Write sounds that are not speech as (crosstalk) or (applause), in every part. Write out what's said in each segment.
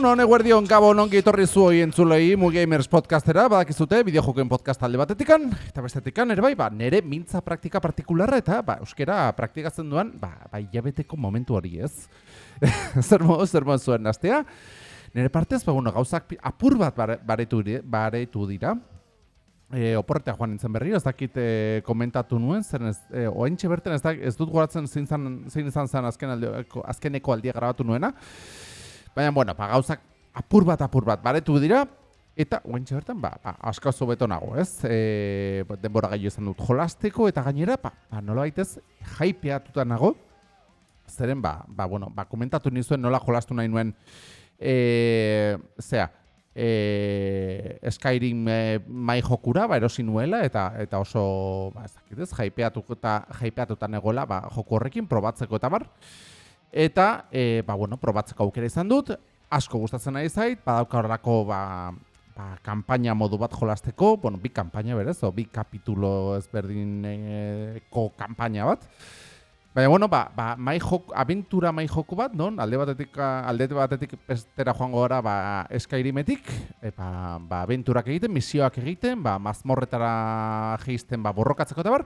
Egun hone guardion gabo non gitorri zu hoi entzulei Mu Gamers podcastera, badakizute, bideojoken podcast talde batetikan, eta bestetikan, ere bai, ba, nere mintza praktika partikularra eta ba, euskera praktikatzen duan, ba, ba hilabeteko momentu hori ez. (laughs) zer mo, zer mo zuen nastea. Nere partez, ba, bueno, gauzak apur bat baretu, baretu dira. E, oporretea joan nintzen berri, ez dakit e, komentatu nuen, zer ez, e, oentxe berten ez, da, ez dut goratzen zein, zein izan zen azken aldi, azkeneko aldia grabatu nuena. Baina, bueno, ba, gauzak apur bat, apur bat, baretu dira, eta oentxe berten, ba, ba asko beto nago, ez? E, denbora gai izan dut jolasteko, eta gainera, ba, ba nola baitez, jaipeatuta nago, zeren, ba, ba, bueno, ba, komentatu nizuen nola jolastu nahi nuen, e, zera, e, Skyrim e, mai jokura ba erosi nuela eta eta oso ba ez dakit ez jaipeatuta jaipeatuta negola ba joko horrekin probatzeko eta bar eta e, ba bueno probatzeko aukera izan dut. Asko gustatzen ari zait. Badauka horrelako ba ba kanpaina modu bat jolasteko. Bueno bi kanpaina berez o bi kapitulo ezberdineko kanpaina bat. Baina, bueno, ba, ba, mai jok, aventura mai joku bat, non? Alde batetik, alde batetik bestera joango gara, ba, eskairimetik, e, ba, aventurak egiten, misioak egiten, ba, mazmorretara geizten, ba, borrokatzeko eta bar,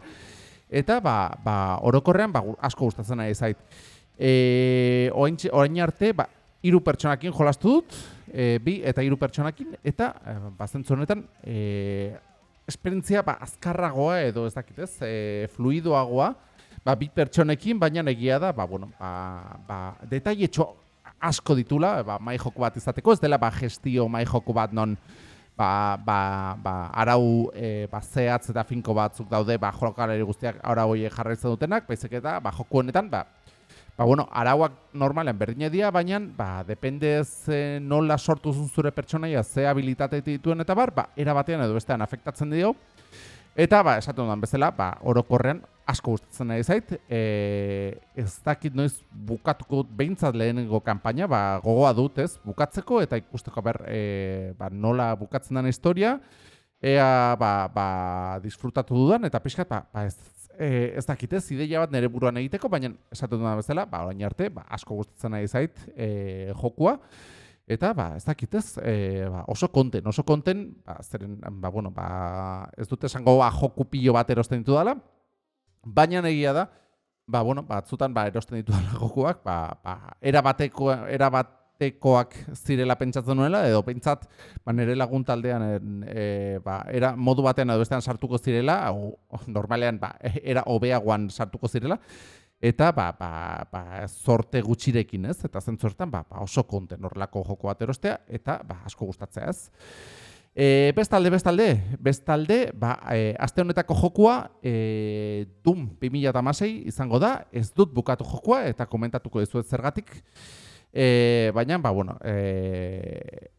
eta, ba, ba, orokorrean, ba, asko gustatzen nahi zait. E, orain arte, ba, iru pertsonakin jolastu dut, e, bi eta hiru pertsonakin, eta, e, ba, honetan, e, esperientzia, ba, azkarragoa edo, ez dakit ez, e, fluidoagoa, ba, bi pertsonekin, baina egia da, ba, bueno, ba, ba, detaile asko ditula, ba, mai joko bat izateko, ez dela ba, gestio mai joko bat non ba, ba, ba, arau e, ba, zehatz eta finko batzuk daude ba, jolokalari guztiak arau horiek jarraitzen dutenak, baizik eta ba, joko honetan, ba, ba, bueno, arauak normalean berdine dira, baina ba, depende ze nola sortu zure pertsonaia, ze habilitate dituen eta bar, ba, era batean edo bestean afektatzen dio, Eta, ba, esatu dudan bezala, ba, orokorrean asko gustatzen nahi zait, e, ez dakit noiz bukatuko behintzat lehenengo kanpaina, ba, gogoa dut ez, bukatzeko, eta ikusteko ber, e, ba, nola bukatzen den historia, ea ba, ba, disfrutatu dudan, eta pixkat, ba, ba ez, e, ez dakit ez, ideia bat nire buruan egiteko, baina esatu dudan bezala, ba, orain arte, ba, asko gustatzen nahi zait e, jokua, Eta, ba, ez dakit ez, e, ba, oso konten, oso konten, ba, zeren, ba, bueno, ba, ez dute esango ba, joku pilo bat erosten ditu dela, baina egia da, ba, bueno, batzutan ba, erosten ditu dela (laughs) jokuak, ba, ba, erabateko, erabatekoak zirela pentsatzen nuela, edo pentsat, ba, nire lagun taldean, e, ba, era modu batean edo bestean sartuko zirela, o, normalean, ba, era hobeagoan sartuko zirela, eta ba, ba, ba, zorte gutxirekin ez, eta zentzortan ba, ba, oso konten horrelako joko bat erostea, eta ba, asko gustatzea ez. E, bestalde, bestalde, bestalde, ba, e, aste honetako jokua, e, Doom 2006 izango da, ez dut bukatu jokua, eta komentatuko dizuet zergatik, e, baina, ba, bueno, e,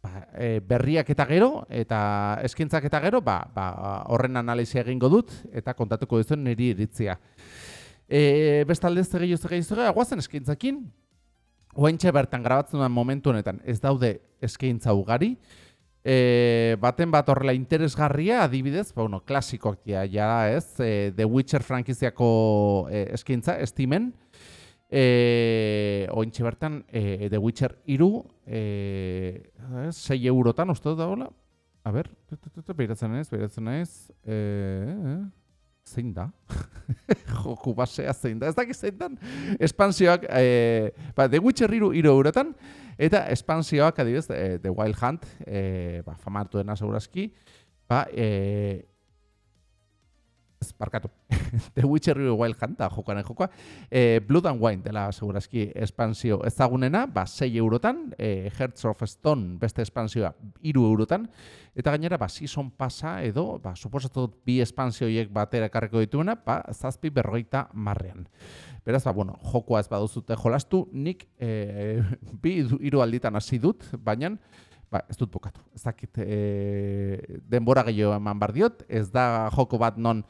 ba, e, berriak eta gero, eta eskintzak eta gero, ba, ba, horren analizia egingo dut, eta kontatuko dizuen niri iritzia. E, bestalde ez gehiago ez gehiago ez guazen eskaintzakin, oaintxe bertan grabatzen duen momentu honetan ez daude eskaintza ugari, e, baten bat horrela interesgarria, adibidez, ba, bueno, klasikoak ja, ja ez, e, The Witcher frankiziako e, eskaintza, estimen, e, oaintxe bertan e, The Witcher iru, e, 6 eurotan, uste dut da hola? A ber, behiratzen ez, behiratzen ez, e, e, zein da? (laughs) Joku basea zein da? Ez dakit zein da? Espansioak, e, ba, The Witcher iru, iru eurotan, eta espansioak, adibidez, e, The Wild Hunt, e, ba, famartu dena segurazki, ba, e, barkatu, (laughs) The Witcher Wild Hunt, da jokoaren jokoa, e, Blood and Wine dela segurazki espansio ezagunena, ba, 6 eurotan, e, Hearts of Stone beste espansioa iru eurotan, eta gainera, ba, season pasa edo, ba, suposatu bi espansioiek batera karreko dituena, ba, zazpi berroita marrean. Beraz, ba, bueno, jokoa ez baduzute jolastu, nik e, (laughs) bi hiru alditan hasi dut, baina, Ba, ez dut bukatu. Ez dakit e, denbora gehiago eman bar diot, ez da joko bat non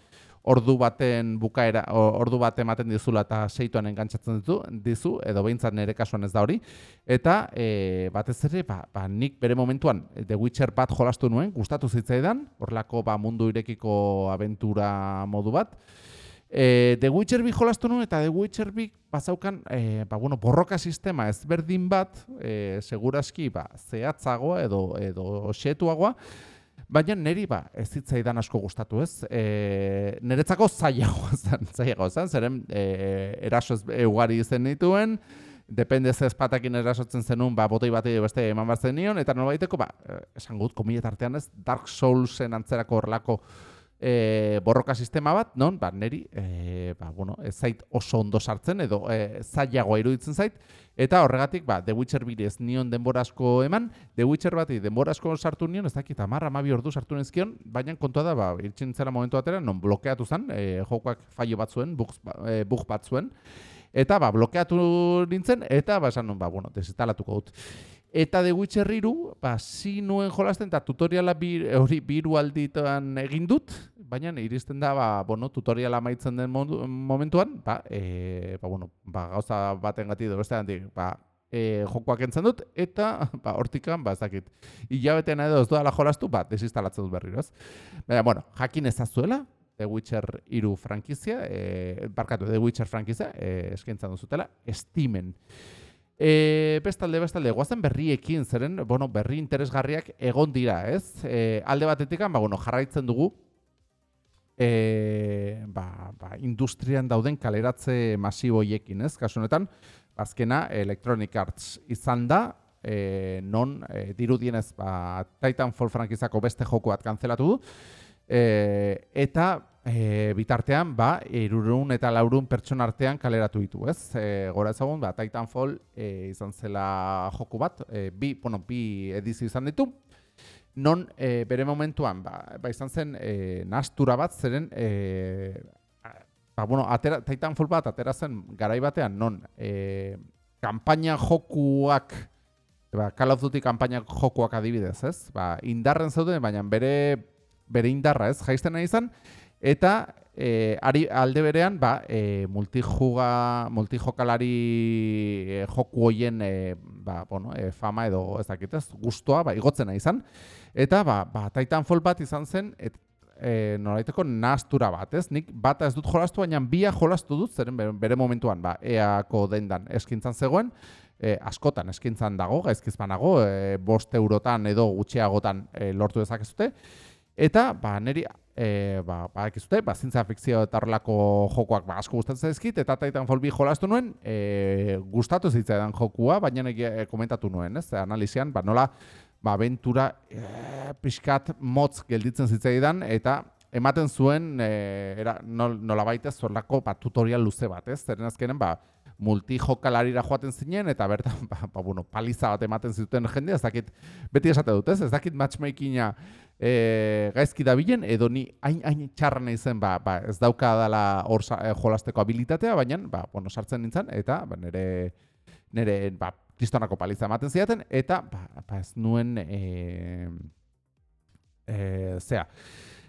ordu baten bukaera, ordu bat ematen dizula eta seituan engantzatzen ditu, dizu, edo behintzat nire kasuan ez da hori. Eta e, batez ere, ba, ba, nik bere momentuan The Witcher bat jolastu nuen, gustatu zitzaidan, horrelako ba, mundu irekiko aventura modu bat. E, The Witcher bi jolastu nuen eta The Witcher bi bazaukan e, ba, bueno, borroka sistema ezberdin bat, e, seguraski ba, zehatzagoa edo, edo xetuagoa, Baina neri ba, ez zitzaidan asko gustatu ez. E, neretzako zailagoa (laughs) zen, zailagoa zen, zeren e, eraso ez ugari zen dituen, depende ze espatakin erasotzen zenun, ba, botoi bat beste eman bat nion, eta nola ba, esan gut, komilet artean ez, Dark Soulsen antzerako horrelako e, borroka sistema bat, non, ba, neri, e, ba, bueno, ez zait oso ondo sartzen, edo e, zailagoa iruditzen zait, eta horregatik, ba, The Witcher bidez nion denbora asko eman, The Witcher bati denbora asko sartu nion, ez dakit, amarra, amabi ordu sartu nezkion, baina kontua da, ba, irtsin zera momentu batera, non blokeatu zen, e, jokoak faio bat zuen, bug, e, bug bat zuen, eta ba, blokeatu nintzen, eta ba, esan, ba, bueno, desinstalatuko dut. Eta The Witcher iru, ba, zi nuen jolasten, eta tutoriala bir, hori biru aldituan egin dut, baina iristen da, ba, bueno, tutoriala maitzen den momentuan, ba, e, ba, bueno, ba, gauza baten gati edo beste handik, ba, e, jokoak entzen dut, eta ba, hortikan, ba, ez dakit, hilabetean edo ez duela jolastu, ba, desinstalatzen dut berri, ez? Baina, bueno, jakin ezazuela, The Witcher iru frankizia, e, barkatu, The Witcher frankizia, e, eskentzan duzutela, estimen. E, bestalde, bestalde, guazen berriekin, zeren, bueno, berri interesgarriak egon dira, ez? E, alde batetik, ba, bueno, jarraitzen dugu, e, ba, ba, industrian dauden kaleratze masiboiekin, ez? Kasu honetan, azkena, Electronic Arts izan da, e, non, e, dirudienez, ba, Titanfall frankizako beste joko bat kanzelatu du, e, eta e, bitartean, ba, irurun eta laurun pertsona artean kaleratu ditu, ez? E, gora ezagun, ba, Titanfall e, izan zela joku bat, e, bi, bueno, bi edizio izan ditu, non e, bere momentuan, ba, ba izan zen, e, nastura bat, zeren, e, ba, bueno, atera, Titanfall bat, atera zen garai batean, non, e, kampaina jokuak, ba, Call of Duty kampaina jokuak adibidez, ez? Ba, indarren zauden, baina bere, bere indarra, ez? Jaisten nahi izan, Eta e, ari, alde berean, ba, e, multijuga, multijokalari e, joku hoien e, ba, bueno, e, fama edo ez dakitez, guztua, ba, igotzena izan. Eta ba, ba, Titanfall bat izan zen, et, e, noraiteko nastura bat, ez? Nik bata ez dut jolastu, baina bia jolastu dut, zeren bere, momentuan, ba, eako dendan eskintzan zegoen, e, askotan eskintzan dago, gaizkizpanago, e, bost eurotan edo gutxiagotan e, lortu dezakezute. Eta, ba, niri e, ba, ba, ekizute, ba, zintza fikzio eta horrelako jokoak ba, asko gustatzen zaizkit, eta Titanfall bi jolastu nuen, e, gustatu zitzaidan jokua, baina e, komentatu nuen, ez, analizian, ba, nola, ba, aventura e, pixkat motz gelditzen zitzaidan, eta ematen zuen, e, era, nol, nola baitez, zorlako, ba, tutorial luze bat, ez, zeren azkenen, ba, multijokalarira joaten zinen, eta bertan, ba, ba, bueno, paliza bat ematen zituen jende, ez dakit, beti esate dut, ez, ez dakit matchmakinga e, gaizki dabilen, edo ni hain, hain txarra zen, ba, ba, ez dauka dela hor e, jolasteko habilitatea, baina, ba, bueno, sartzen nintzen, eta ba, nire, nire, ba, kristonako paliza ematen ziaten, eta, ba, ba ez nuen, e, e, zea,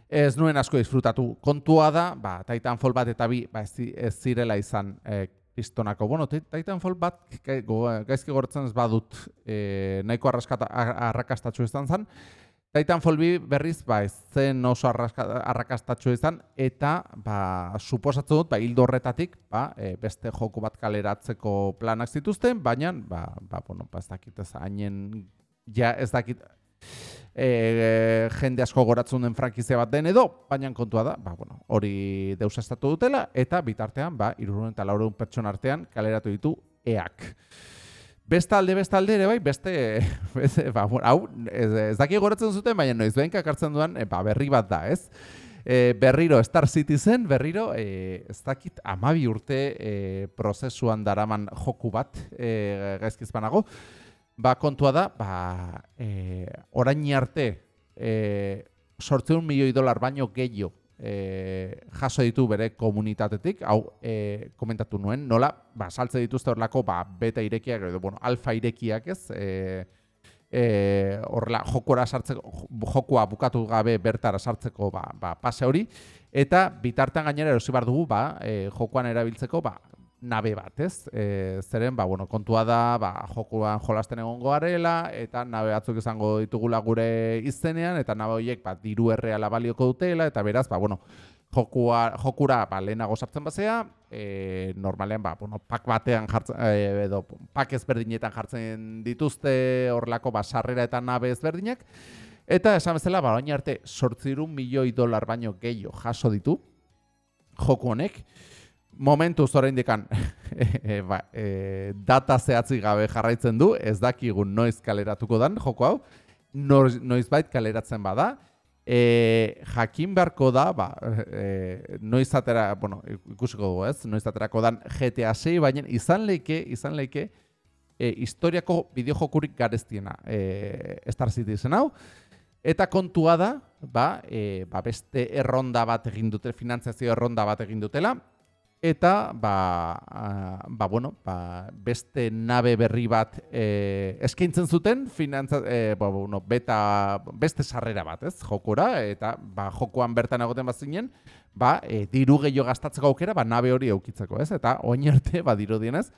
ez nuen asko disfrutatu. Kontua da, ba, Titanfall bat eta bi, ba, ez, ez zirela izan, e, Pistonako, bueno, Titanfall bat gaizki gortzen ez badut e, nahiko arrakastatxu izan zen. Titanfall bi berriz ba, ez zen oso arrakastatxu izan, eta ba, suposatzen dut, ba, hildo horretatik, ba, e, beste joku bat kaleratzeko planak zituzten, baina, ba, ba, bueno, ba, ez dakit ez hainen, ja ez dakit, e, jende asko goratzen den frankizia bat den edo, baina kontua da, ba, bueno, hori deus estatu dutela, eta bitartean, ba, irurun eta laurun pertsona artean kaleratu ditu eak. Bestalde, bestalde ere bai, beste, (laughs) beste ba, hau, ez, ez daki goratzen zuten, baina noiz behin kakartzen duan, e, ba, berri bat da, ez? E, berriro, Star Citizen, berriro, e, ez dakit, amabi urte e, prozesuan daraman joku bat, e, gaizkizpanago, ba, kontua da, ba, e, orain arte, e, sortzeun milioi dolar baino gehiago e, jaso ditu bere komunitatetik, hau e, komentatu nuen, nola, ba, saltze dituzte horlako, ba, beta irekiak, edo, bueno, alfa irekiak ez, e, e, horrela, jokora sartzeko, jokua bukatu gabe bertara sartzeko, ba, ba, pase hori, eta bitartean gainera erosi bar dugu, ba, e, jokoan erabiltzeko, ba, nabe bat, ez? E, zeren, ba, bueno, kontua da, ba, jokuan jolasten egon goarela, eta nabe batzuk izango ditugula gure izenean, eta nabe horiek, ba, diru erreala balioko dutela, eta beraz, ba, bueno, jokua, jokura ba, lehenago sartzen bazea, e, normalean ba, bueno, pak batean jartzen, e, edo pak ezberdinetan jartzen dituzte horrelako ba, sarrera eta nabe ezberdinak, eta esan bezala, ba, baina arte, sortzirun milioi dolar baino gehiago jaso ditu, joku honek, momentu zora indikan. (laughs) E, ba, e, data zehatzi gabe jarraitzen du, ez dakigun noiz kaleratuko dan, joko hau, noiz bait kaleratzen bada, e, jakin beharko da, ba, e, noiz atera, bueno, ikusiko dugu ez, noiz aterako dan GTA 6, baina izan leike, izan leike, e, historiako bideojokurik gareztiena e, Star Citizen hau, eta kontua da, ba, e, ba, beste erronda bat egin dute, finanziazio erronda bat egin dutela, eta ba, ba, bueno, ba, beste nabe berri bat e, eskaintzen zuten finantza, e, ba, bueno, beta, beste sarrera bat, ez, jokura, eta ba, jokoan bertan egoten bat zinen, ba, e, diru gehiago gastatzeko aukera, ba, nabe hori eukitzeko, ez, eta oin arte, ba, diru dienez,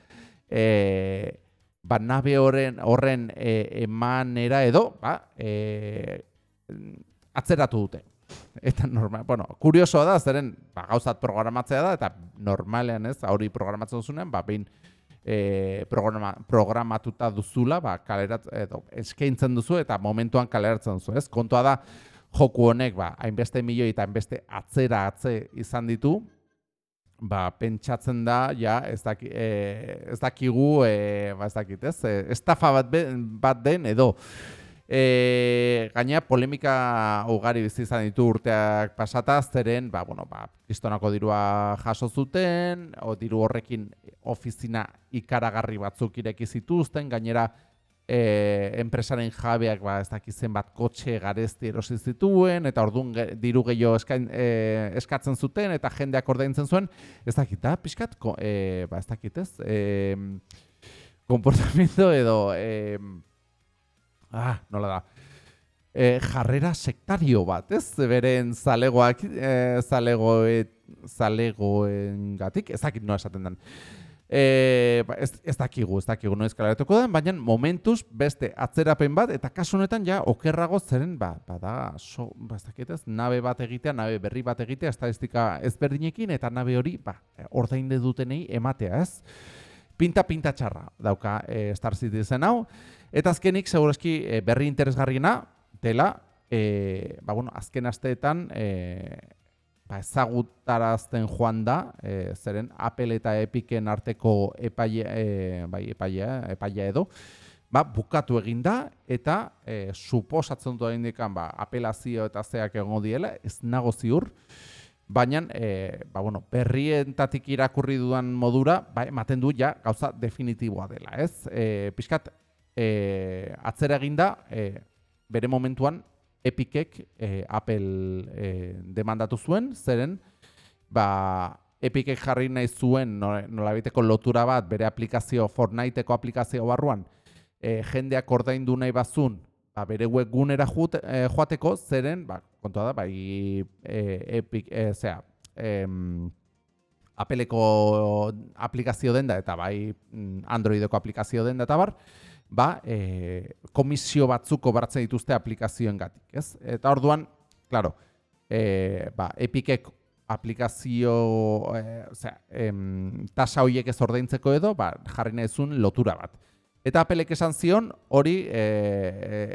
e, ba, nabe horren, horren e, emanera edo, ba, e, atzeratu dute. Eta normal, bueno, kuriosoa da, zeren ba, gauzat programatzea da, eta normalean ez, hori programatzen duzunean, ba, behin e, programa, programatuta duzula, ba, kalerat, edo, eskaintzen duzu, eta momentuan kaleratzen duzu, ez? Kontua da, joku honek, ba, hainbeste milioi eta hainbeste atzera atze izan ditu, ba, pentsatzen da, ja, ez, daki, e, ez dakigu, e, ba, ez dakit, ez? E, estafa bat, bat den, edo, E, gaina polemika ugari bizi izan ditu urteak pasata zeren, ba, bueno, ba, kristonako dirua jaso zuten, o diru horrekin ofizina ikaragarri batzuk ireki zituzten, gainera e, enpresaren jabeak ba, ez dakizen bat kotxe garezti erosi zituen, eta orduan diru gehiago e, eskatzen zuten, eta jendeak ordaintzen zuen, ez dakit, da, pixkat, ko, e, ba, ez dakit ez, e, komportamiento edo... E, ah, nola da, e, jarrera sektario bat, ez? Beren zalegoak, e, zalegoe, zalegoen gatik, ez dakit noa esaten den. E, ba, ez, ez dakigu, ez dakigu noiz kalaratuko den, baina momentuz beste atzerapen bat, eta kasu honetan ja okerrago zeren, ba, ba da, so, ba, ez dakit ez, nabe bat egitea, nabe berri bat egitea, estadistika ezberdinekin, eta nabe hori, ba, ordainde dutenei ematea, ez? Pinta-pinta txarra dauka e, Star Citizen hau, Eta azkenik, segurazki, e, berri interesgarriena, dela, e, ba, bueno, azken asteetan, e, ba, ezagutarazten joan da, e, zeren Apple eta Epicen arteko epaia, e, bai, epaia, epaia edo, ba, bukatu egin da, eta e, suposatzen du indikan, ba, apelazio eta zeak egongo diela, ez nago ziur, baina e, ba, bueno, berrientatik irakurri dudan modura, ba, ematen du ja gauza definitiboa dela, ez? E, Piskat, e, atzera eginda, e, bere momentuan, Epicek e, Apple e, demandatu zuen, zeren, ba, Epicek jarri nahi zuen nolabiteko lotura bat, bere aplikazio, Fortniteeko aplikazio barruan, e, jendeak ordaindu nahi bazun, ba, bere webgunera e, joateko, zeren, ba, kontua da, bai, e, Epic, e, zera, em, Appleko aplikazio den da, eta bai mm, Androideko aplikazio den da, eta bar, ba, e, komisio batzuk kobratzen dituzte aplikazioen gatik, ez? Eta orduan, claro, e, ba, epikek aplikazio, e, osea, em, tasa horiek ez ordaintzeko edo, ba, jarri nahizun lotura bat. Eta apelek esan zion hori e,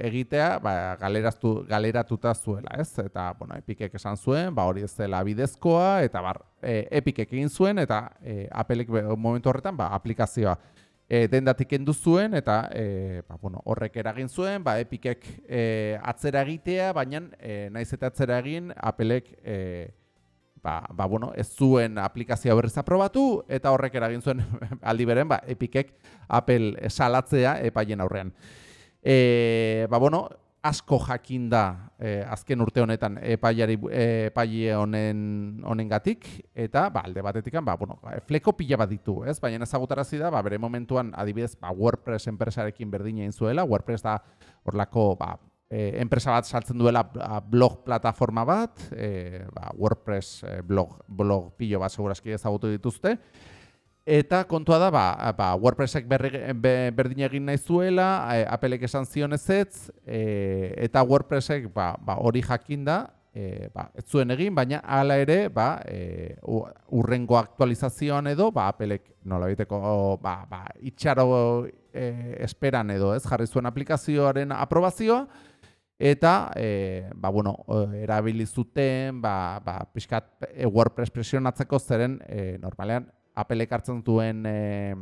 egitea ba, galeraztu, galeratuta zuela, ez? Eta, bueno, epikek esan zuen, ba, hori ez dela bidezkoa, eta bar, e, epikek egin zuen, eta e, apelek momentu horretan, ba, aplikazioa e, dendatik endu zuen, eta e, ba, bueno, horrek eragin zuen, ba, epikek e, atzera egitea, baina e, naiz eta atzera egin, apelek e, ba, ba, bueno, ez zuen aplikazioa berriz aprobatu, eta horrek eragin zuen (laughs) aldi beren, ba, epikek apel salatzea epaien aurrean. E, ba, bueno, asko jakin da eh, azken urte honetan epaiari epaile honen honengatik eta ba alde batetik ba bueno fleko pila bat ditu ez? Baina ezagutarazi da ba bere momentuan adibidez ba WordPress enpresarekin berdina egin zuela WordPress da horlako ba e, enpresa bat saltzen duela ba, blog plataforma bat e, ba, WordPress e, blog blog pilo bat segurazki ezagutu dituzte Eta kontua da, ba, ba, WordPressek berri, berdin egin nahi zuela, e, Applek esan zion ez e, eta WordPressek ba, ba, hori jakin e, ba, ez zuen egin, baina hala ere, ba, e, urrengo aktualizazioan edo, ba, Applek nola biteko, ba, ba, itxaro e, esperan edo, ez, jarri zuen aplikazioaren aprobazioa, eta, e, ba, bueno, erabilizuten, ba, ba, pixkat WordPress presionatzeko zeren, e, normalean, Applek hartzen duen, e,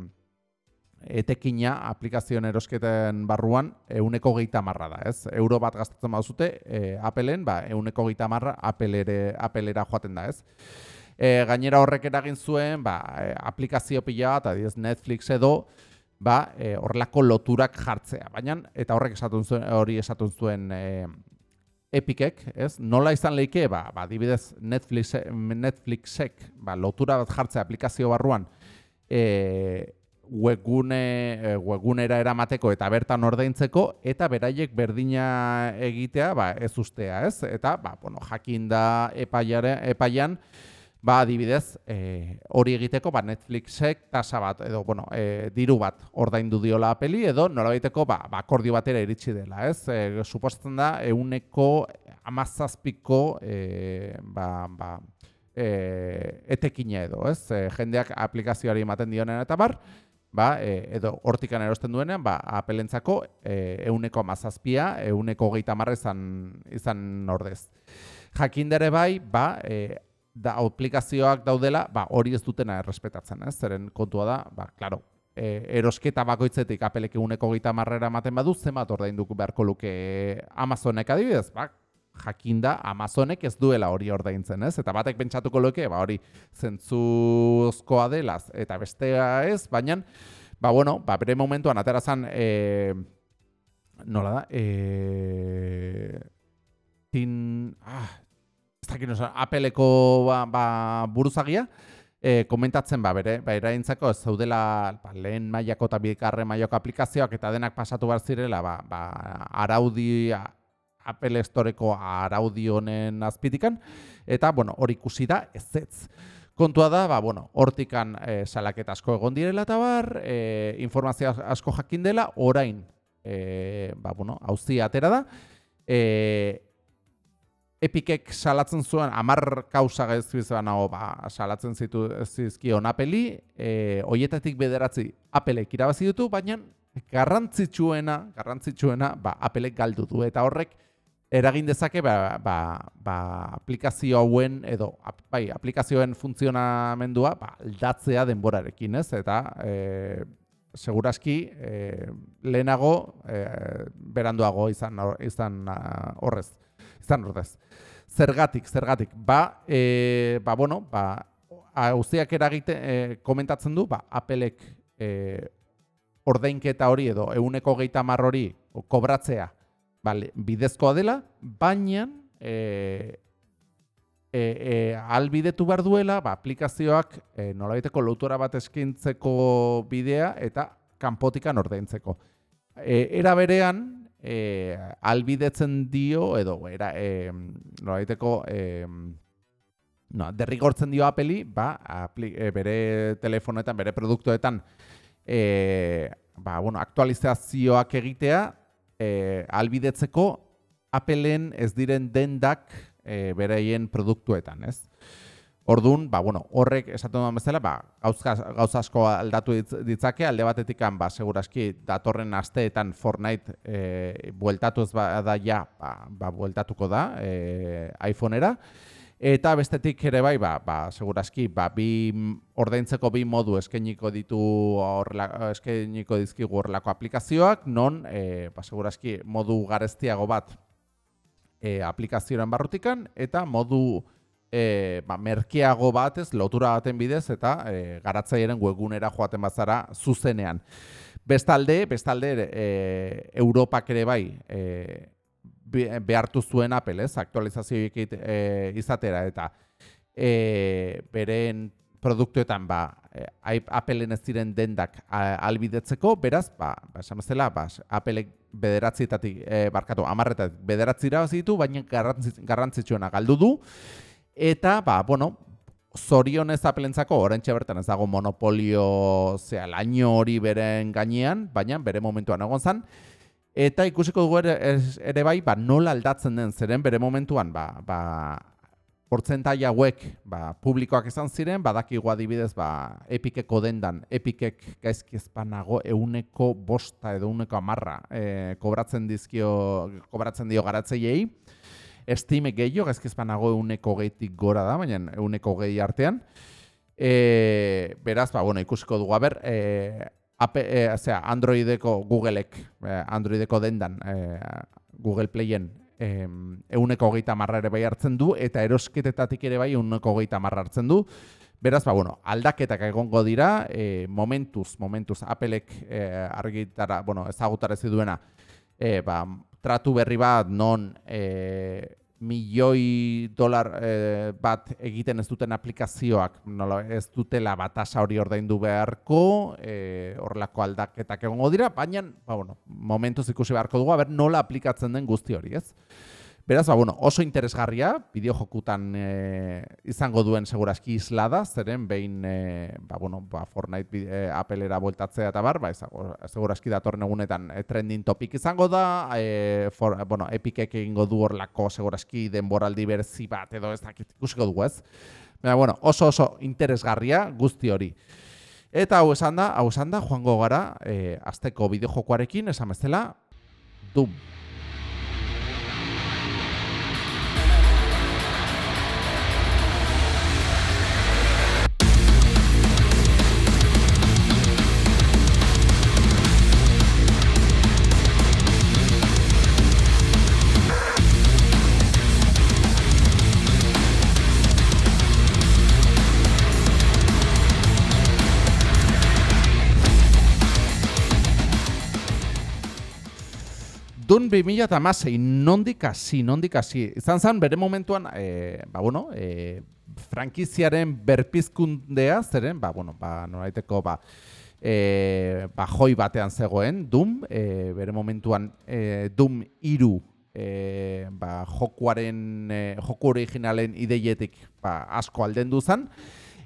etekina aplikazioen erosketen barruan euneko geita marra da, ez? Euro bat gastatzen baduzute, e, Appleen, ba, euneko geita marra Applere, Applera joaten da, ez? E, gainera horrek eragin zuen, ba, e, aplikazio pila bat, adiez Netflix edo, ba, e, horrelako loturak jartzea. Baina, eta horrek esatun zuen, hori esatun zuen e, Epicek, ez? Nola izan leike, ba, ba dibidez Netflix, Netflixek, ba, lotura bat jartzea aplikazio barruan, e, webgune e, webgunera eramateko eta bertan ordaintzeko eta beraiek berdina egitea ba ez ustea, ez? Eta ba bueno, jakin da epaiare epaian ba adibidez e, hori egiteko ba Netflixek tasa bat edo bueno, e, diru bat ordaindu diola peli edo nolabaiteko ba, ba akordio batera iritsi dela, ez? E, suposatzen da euneko amazazpiko e, ba, ba, e, etekina edo, ez? E, jendeak aplikazioari ematen dionen eta bar, ba, e, edo hortikan erosten duenean, ba, apelentzako e, euneko amazazpia, euneko geita marra izan, izan ordez. Jakindere bai, ba, e, da, aplikazioak daudela, ba, hori ez dutena errespetatzen, ez? Zeren kontua da, ba, klaro, e, erosketa bakoitzetik apelek euneko geita marrera ematen badu, zemat ordainduko beharko luke Amazonek adibidez, ba, jakinda Amazonek ez duela hori ordaintzen, ez? Eta batek pentsatuko loke, ba hori zentzuzkoa delaz eta bestea ez, baina ba bueno, ba bere momentuan aterazan e, nola da? E, tin ah, ez dakit no, apeleko ba, ba, buruzagia E, komentatzen ba bere, ba eraintzako ez zaudela ba, lehen mailako eta bikarren mailako aplikazioak eta denak pasatu bar zirela ba, ba araudi Apple Storeko araudi honen azpitikan, eta, bueno, hori ikusi da, ez ez. Kontua da, ba, bueno, hortikan e, salaketa asko egon direla eta bar, e, informazio asko jakin dela, orain, e, ba, bueno, hauzi atera da, e, Epikek salatzen zuen, amar kausa gaizkibizan nago, ba, salatzen zitu zizkion Apeli, e, oietatik bederatzi Apelek irabazi dutu, baina garrantzitsuena, garrantzitsuena, ba, Apelek galdu du, eta horrek, eragin dezake ba, ba, ba, aplikazio hauen edo bai, aplikazioen funtzionamendua ba, aldatzea denborarekin, ez? Eta e, seguraski e, lehenago e, beranduago izan izan horrez. Izan horrez. Zergatik, zergatik. Ba, e, ba bueno, ba auziak eragite e, komentatzen du, ba Applek e, ordainketa hori edo ehuneko geita hori kobratzea Vale, bidezkoa dela, baina e, e, e, albidetu behar duela, ba, aplikazioak e, nolabiteko lotura bat eskintzeko bidea eta kanpotikan ordaintzeko. E, era berean, e, albidetzen dio, edo, era, e, nolabiteko, e, no, derrigortzen dio apeli, ba, apli, e, bere telefonetan, bere produktuetan, e, ba, bueno, aktualizazioak egitea, e, albidetzeko Appleen ez diren dendak e, beraien produktuetan, ez? Orduan, ba, bueno, horrek esatu duan bezala, ba, gauza asko aldatu ditzake, alde batetikan, ba, seguraski, datorren asteetan Fortnite e, bueltatu ez ba, da ja, ba, ba, bueltatuko da e, iPhoneera, Eta bestetik ere bai, ba, ba, segurazki, ba, bi ordaintzeko bi modu eskeniko ditu horrela, eskeniko dizkigu horrelako aplikazioak, non, e, ba, segurazki, modu gareztiago bat e, aplikazioaren barrutikan, eta modu e, ba, merkeago batez, lotura baten bidez, eta e, garatzaiaren webgunera joaten bazara zuzenean. Bestalde, bestalde, e, Europak ere bai, e, behartu zuen Apple, ez, aktualizazioik e, izatera, eta e, beren produktuetan, ba, e, Appleen ez diren dendak albidetzeko, beraz, ba, ba esan bezala, ba, Apple bederatzietatik, e, barkatu, amarretatik bederatzi ditu, baina garrantzitsuena galdu du, eta, ba, bueno, zorionez apelentzako, orentxe bertan ez dago monopolio, zea, laino hori beren gainean, baina bere momentuan egon zan, Eta ikusiko dugu ere, ere bai, ba, nola aldatzen den, zeren bere momentuan, ba, ba, portzentai hauek ba, publikoak izan ziren, badakigu adibidez ba, epikeko dendan, epikek gaizki ezpanago euneko bosta edo euneko amarra e, kobratzen dizkio, kobratzen dio garatzeiei, estime gehiago, gaizki ezpanago euneko gehitik gora da, baina euneko gehi artean, e, beraz, ba, bueno, ikusiko dugu, haber, e, Ape, e, Androideko Googleek, e, Androideko dendan, e, Google Playen euneko hogeita marra ere bai hartzen du, eta erosketetatik ere bai euneko hogeita marra hartzen du. Beraz, ba, bueno, aldaketak egongo dira, e, momentuz, momentuz, apelek e, argitara, bueno, ezagutara duena, e, ba, tratu berri bat non e, milioi dolar e, bat egiten ez duten aplikazioak, nola, ez dutela batasa hori ordaindu beharko, e, horrelako aldaketak egongo dira, baina, ba, bueno, momentuz ikusi beharko dugu, aber nola aplikatzen den guzti hori, ez? Beraz, ba, bueno, oso interesgarria, bideo jokutan e, izango duen seguraski isla da, zeren behin, e, ba, bueno, ba, Fortnite e, Applera bueltatzea eta bar, ba, seguraski datorren egunetan e, trending topic izango da, e, for, bueno, epikek egingo du horlako seguraski denboraldi berzi bat edo ez dakit ikusiko dugu ez. Baina, bueno, oso oso interesgarria guzti hori. Eta hau esan da, hau esan da, joango gara, e, azteko bideo jokuarekin, esan bezala, Doom. Dun 2016, nondik hasi, nondik hasi. Izan zen, bere momentuan, e, ba, bueno, e, frankiziaren berpizkundea, zeren, ba, bueno, ba, noraiteko, ba, e, ba, joi batean zegoen, Doom, e, bere momentuan, e, Doom iru, e, ba, jokuaren, e, joku originalen ideietik, ba, asko alden duzan,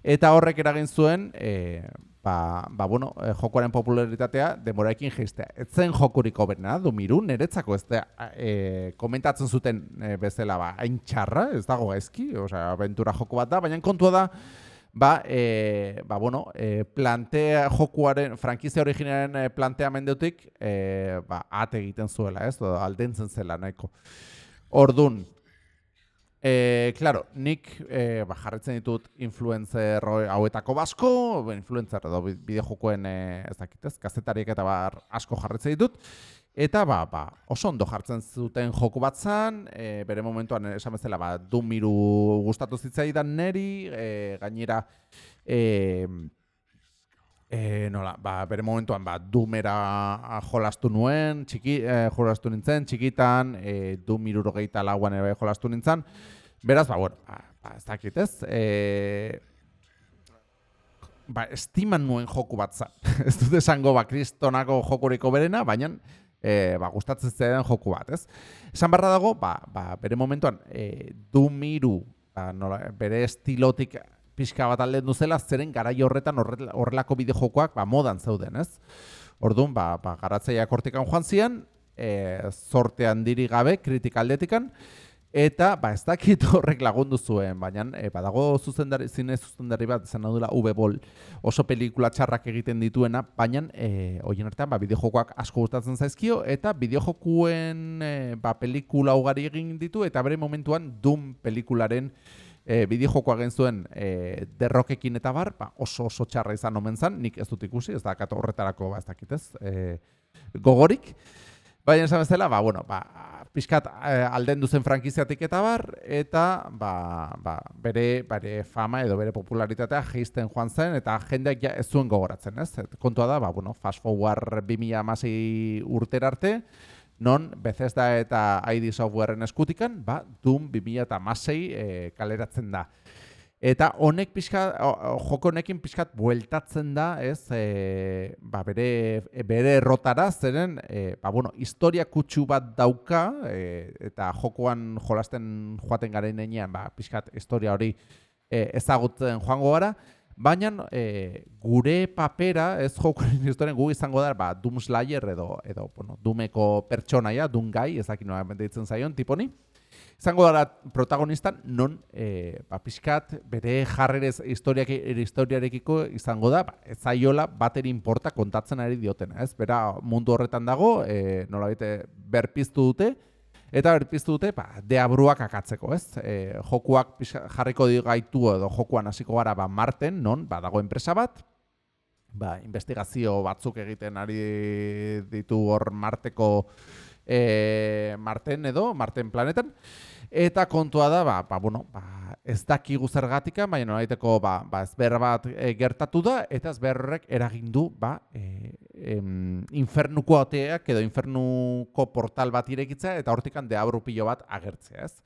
eta horrek eragin zuen, e, ba, ba bueno, e, jokoaren popularitatea demoraekin jeistea. Ez zen jokuriko berna, du miru, niretzako ez da, e, komentatzen zuten e, bezala, ba, hain txarra, ez dago gaizki, osea, aventura joko bat da, baina kontua da, ba, e, ba, bueno, e, plantea jokuaren, frankizia originaren planteamendutik, e, ba, ate egiten zuela, ez, aldentzen zela nahiko. Ordun, E, claro, nik e, ba, jarretzen ditut influencer hauetako basko, influencer edo bideojokoen e, ez dakitez, kazetariek eta bar asko jarretzen ditut, eta ba, ba, oso ondo jartzen zuten joku bat zan, e, bere momentuan esan bezala ba, dumiru gustatu zitzaidan neri, e, gainera e, e, nola, ba, bere momentuan ba, dumera jolastu nuen, txiki, e, jolastu nintzen, txikitan, e, dumiru rogeita lauan ere jolastu nintzen, Beraz, ba, bueno, ba, ba ez dakit ez, e, ba, estiman nuen joku bat zan. (laughs) ez dut esango, ba, kristonako jokuriko berena, baina, e, ba, gustatzen zen joku bat, ez? Esan barra dago, ba, ba, bere momentuan, e, du miru, ba, nola, bere estilotik pixka bat alde duzela, zeren garai horretan horrelako bide jokoak, ba, modan zeuden, ez? Orduan, ba, ba, garatzeiak hortikan joan zian, e, zortean diri gabe, kritikaldetikan, Eta, ba, ez dakit (laughs) horrek lagundu zuen, baina e, badago zuzendari, zine zuzendari bat, izan dula V-Ball oso pelikula txarrak egiten dituena, baina e, horien artean ba, bideojokoak asko gustatzen zaizkio, eta bideojokuen e, ba, pelikula ugari egin ditu, eta bere momentuan Doom pelikularen e, bideojokoa gen zuen e, derrokekin eta bar, ba, oso oso txarra izan omen zan, nik ez dut ikusi, ez da horretarako ba, ez dakit ez, e, gogorik. Baina esan bezala, ba, bueno, ba, pixkat eh, alden duzen frankiziatik eta bar, eta ba, ba, bere, bere fama edo bere popularitatea geisten joan zen, eta jendeak ja ez zuen gogoratzen, ez? kontua da, ba, bueno, fast forward 2000 amasei urter arte, non Bethesda eta ID Softwareen eskutikan, ba, Doom 2000 amasei eh, kaleratzen da. Eta honek pixka, joko honekin pixkat bueltatzen da, ez, e, ba, bere, bere errotara, zeren, e, ba, bueno, historia kutsu bat dauka, e, eta jokoan jolasten joaten garen enean, ba, pixkat historia hori e, ezagutzen joango gara, Baina e, gure papera, ez jokuren historien gu izango da, ba, Doom Slayer edo, edo bueno, Doomeko pertsonaia, Doom Guy, ezakin nola ditzen zaion, tiponi. Izango da protagonistan non e, ba, pixkat bere jarrerez historiak, historiarekiko izango da, ba, ez zaiola bateri inporta kontatzen ari diotena, ez? Bera mundu horretan dago, e, nola bite, berpiztu dute, eta berpiztu dute, ba, deabruak akatzeko, ez? E, jokuak jarriko gaitu edo jokuan hasiko gara ba, Marten, non, ba, dago enpresa bat, ba, investigazio batzuk egiten ari ditu hor Marteko e, Marten edo, Marten planetan, eta kontua da, ba, ba, bueno, ba, ez dakigu zergatika, baina nolaiteko ba, ba, ezber bat e, gertatu da, eta ezberrek eragindu ba, e, em, infernuko ateak edo infernuko portal bat irekitza, eta hortikan deabru pilo bat agertzea, ez?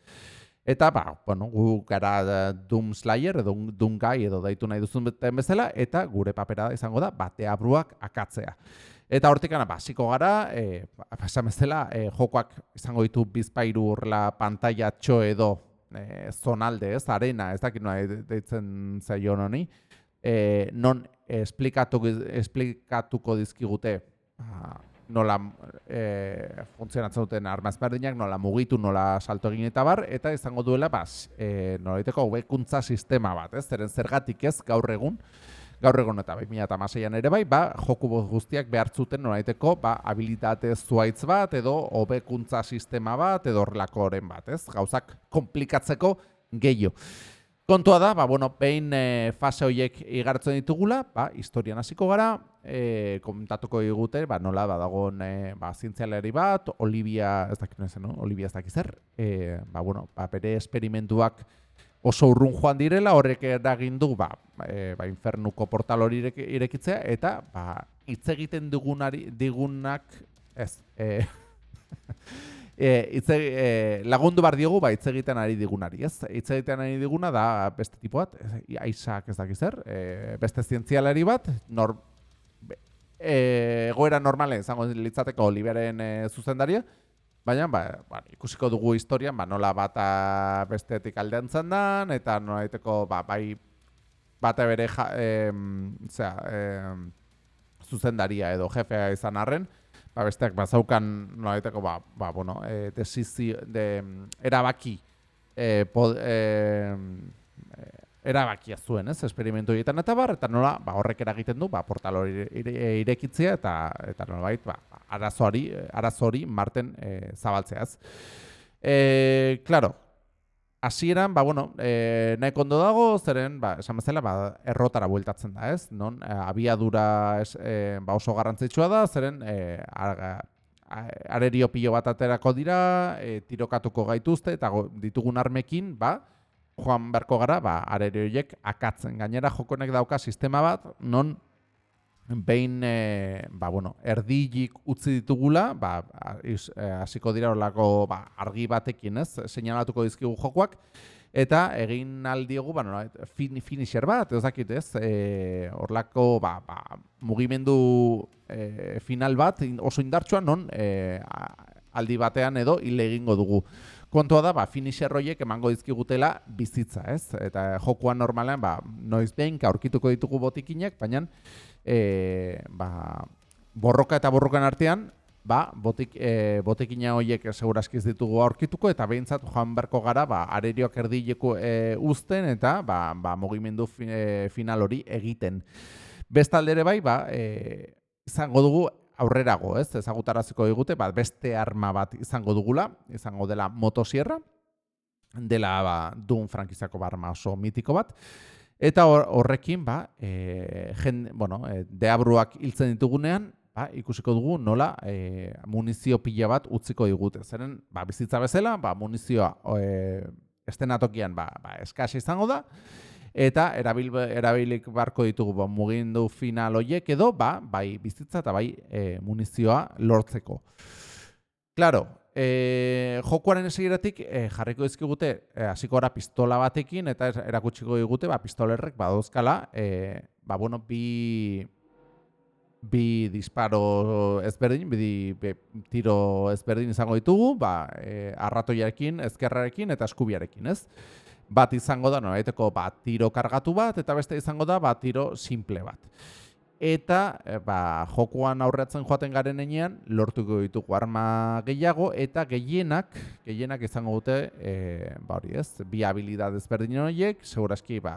Eta, ba, bueno, gu gara Doom Slayer edo Doom Guy edo daitu nahi duzun bezala, eta gure papera izango da, bateabruak akatzea. Eta hortik gana, basiko gara, e, pasan bezala, e, jokoak izango ditu bizpairu horrela pantalla txo edo e, zonalde, ez, arena, ez dakit noa deitzen zaio honi, e, non esplikatu, esplikatuko dizkigute ba, nola e, funtzionatzen duten armaz berdinak, nola mugitu, nola salto egin eta bar, eta izango duela, bas, e, nola diteko, sistema bat, ez, zeren zergatik ez gaur egun, gaur egon eta 2016an ere bai, ba, joku guztiak behartzuten noraiteko, ba, habilitate zuaitz bat edo hobekuntza sistema bat edo horrelakoren bat, ez? Gauzak komplikatzeko gehiago. Kontua da, ba, bueno, behin e, fase horiek igartzen ditugula, ba, historian hasiko gara, e, komentatuko digute, ba, nola badagon e, ba, zientzialeri bat, Olivia, ez dakit no? Olivia ez dakiz zer, e, ba, bueno, ba, bere esperimentuak oso urrun joan direla, horrek eragin du ba, e, ba, infernuko portal hori irekitzea, eta ba, hitz egiten dugunari, digunak, ez, e, (laughs) e, itze, e, lagundu bar diogu ba, hitz egiten ari digunari, ez? Hitz egiten ari diguna da beste tipo bat, aisak ez dakiz zer, e, beste zientzialari bat, nor, e, goera normalen, zango litzateko liberen e, zuzendaria, Baina, ba, ba, ikusiko dugu historian, ba, nola bata bestetik aldean dan, eta nola diteko, ba, bai, bata bere ja, em, zera, em, zuzendaria edo jefea izan arren, ba, besteak bazaukan nola diteko, ba, ba, bueno, e, desizi, de, erabaki, e, pod, e, erabakia zuen, ez, esperimentu egiten eta bar, eta nola, ba, horrek eragiten du, ba, portal hori irekitzea, eta, eta nola bait, ba, arazoari, arazori marten e, zabaltzeaz. E, claro, hasieran, ba, bueno, e, nahi kondo dago, zeren, ba, esan bezala, ba, errotara bueltatzen da, ez, non, abiadura es, e, ba, oso garrantzitsua da, zeren, e, arerio pilo bat aterako dira, e, tirokatuko gaituzte, eta ditugun armekin, ba, joan beharko gara, ba, arere horiek akatzen. Gainera, jokonek dauka sistema bat, non behin, e, ba, bueno, erdilik utzi ditugula, ba, e, hasiko dira horlako ba, argi batekin, ez, seinalatuko dizkigu jokoak, eta egin aldiogu, ba, nola, fin, finisher bat, ez dakit, ez, e, horlako, ba, ba, mugimendu e, final bat, oso indartsuan, non, e, aldi batean edo hile egingo dugu. Kontua da, ba, finisher horiek emango dizkigutela bizitza, ez? Eta jokuan normalean, ba, noiz behin aurkituko ditugu botikinek, baina e, ba, borroka eta borrokan artean, ba, botik, e, botikina horiek seguraskiz ditugu aurkituko, eta behintzat joan berko gara, ba, arerioak erdileko e, uzten, eta ba, ba, mugimendu e, final hori egiten. Bestaldere bai, ba, e, izango dugu aurrerago, ez? Ezagutaraziko digute, bat beste arma bat izango dugula, izango dela motosierra, dela ba, dun frankizako arma oso mitiko bat, eta horrekin, ba, e, jen, bueno, e, deabruak hiltzen ditugunean, ba, ikusiko dugu nola e, munizio pila bat utziko digute. Zeren, ba, bizitza bezala, ba, munizioa e, estenatokian ba, ba, eskasi izango da, eta erabil, erabilik barko ditugu ba, mugindu final hoiek edo ba, bai bizitza eta bai e, munizioa lortzeko. Claro, e, jokuaren esegiratik e, jarriko dizkigute e, hasiko gara pistola batekin eta erakutsiko digute ba, pistolerrek badozkala e, ba, bueno, bi, bi disparo ezberdin, bi, tiro ezberdin izango ditugu, ba, e, arratoiarekin, ezkerrarekin eta eskubiarekin, ez? Bat izango da, noraiteko bat tiro kargatu bat, eta beste izango da bat tiro simple bat. Eta e, ba, jokuan aurreatzen joaten garen enean, lortuko ditugu arma gehiago, eta gehienak, gehienak izango dute, e, ba hori ez, bi habilidad ezberdin horiek, seguraski, ba,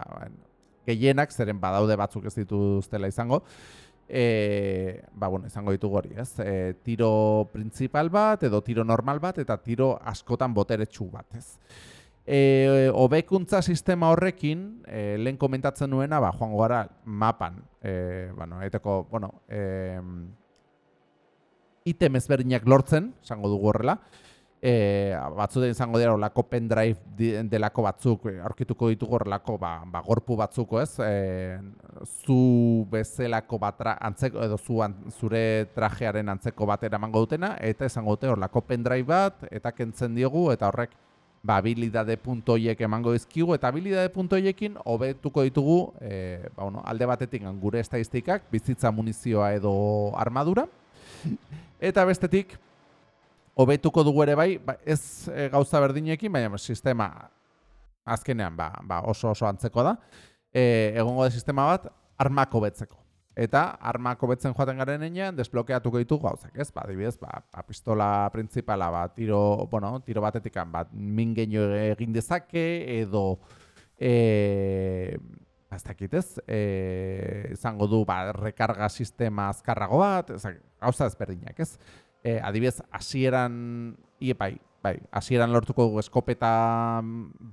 gehienak, zeren badaude batzuk ez dituztela izango, e, ba, bueno, izango ditugu hori, ez? E, tiro principal bat, edo tiro normal bat, eta tiro askotan boteretsu bat, ez? E, obekuntza sistema horrekin, e, lehen komentatzen nuena, ba, joango gara mapan, e, bueno, eteko, bueno, e, item ezberdinak lortzen, esango dugu horrela, e, batzu den izango dira olako pendrive delako batzuk eh, aurkituko ditugu horrelako ba, ba, gorpu batzuko ez? E, zu bezelako batra antzeko edo zu zure trajearen antzeko bat eramango dutena eta izango dute horrelako pendrive bat eta kentzen diogu eta horrek ba, habilidade puntoiek emango dizkigu eta habilidade puntoiekin hobetuko ditugu e, ba, bueno, alde batetik gure estadistikak bizitza munizioa edo armadura eta bestetik hobetuko dugu ere bai, ba, ez e, gauza berdinekin, baina sistema azkenean ba, ba oso oso antzeko da. E, egongo da sistema bat armako betzeko. Eta armako betzen joaten garen enean desblokeatuko ditu gauzak, ez? Ba, adibidez, ba, ba, pistola principala ba, tiro, bueno, tiro batetikan bat min egin dezake edo eh ba, ez dakit? Eh, izango du ba, rekarga sistema azkarrago bat, ez, gauza ezberdinak, ez? e, adibidez, hasieran iepai, bai, hasieran lortuko dugu eskopeta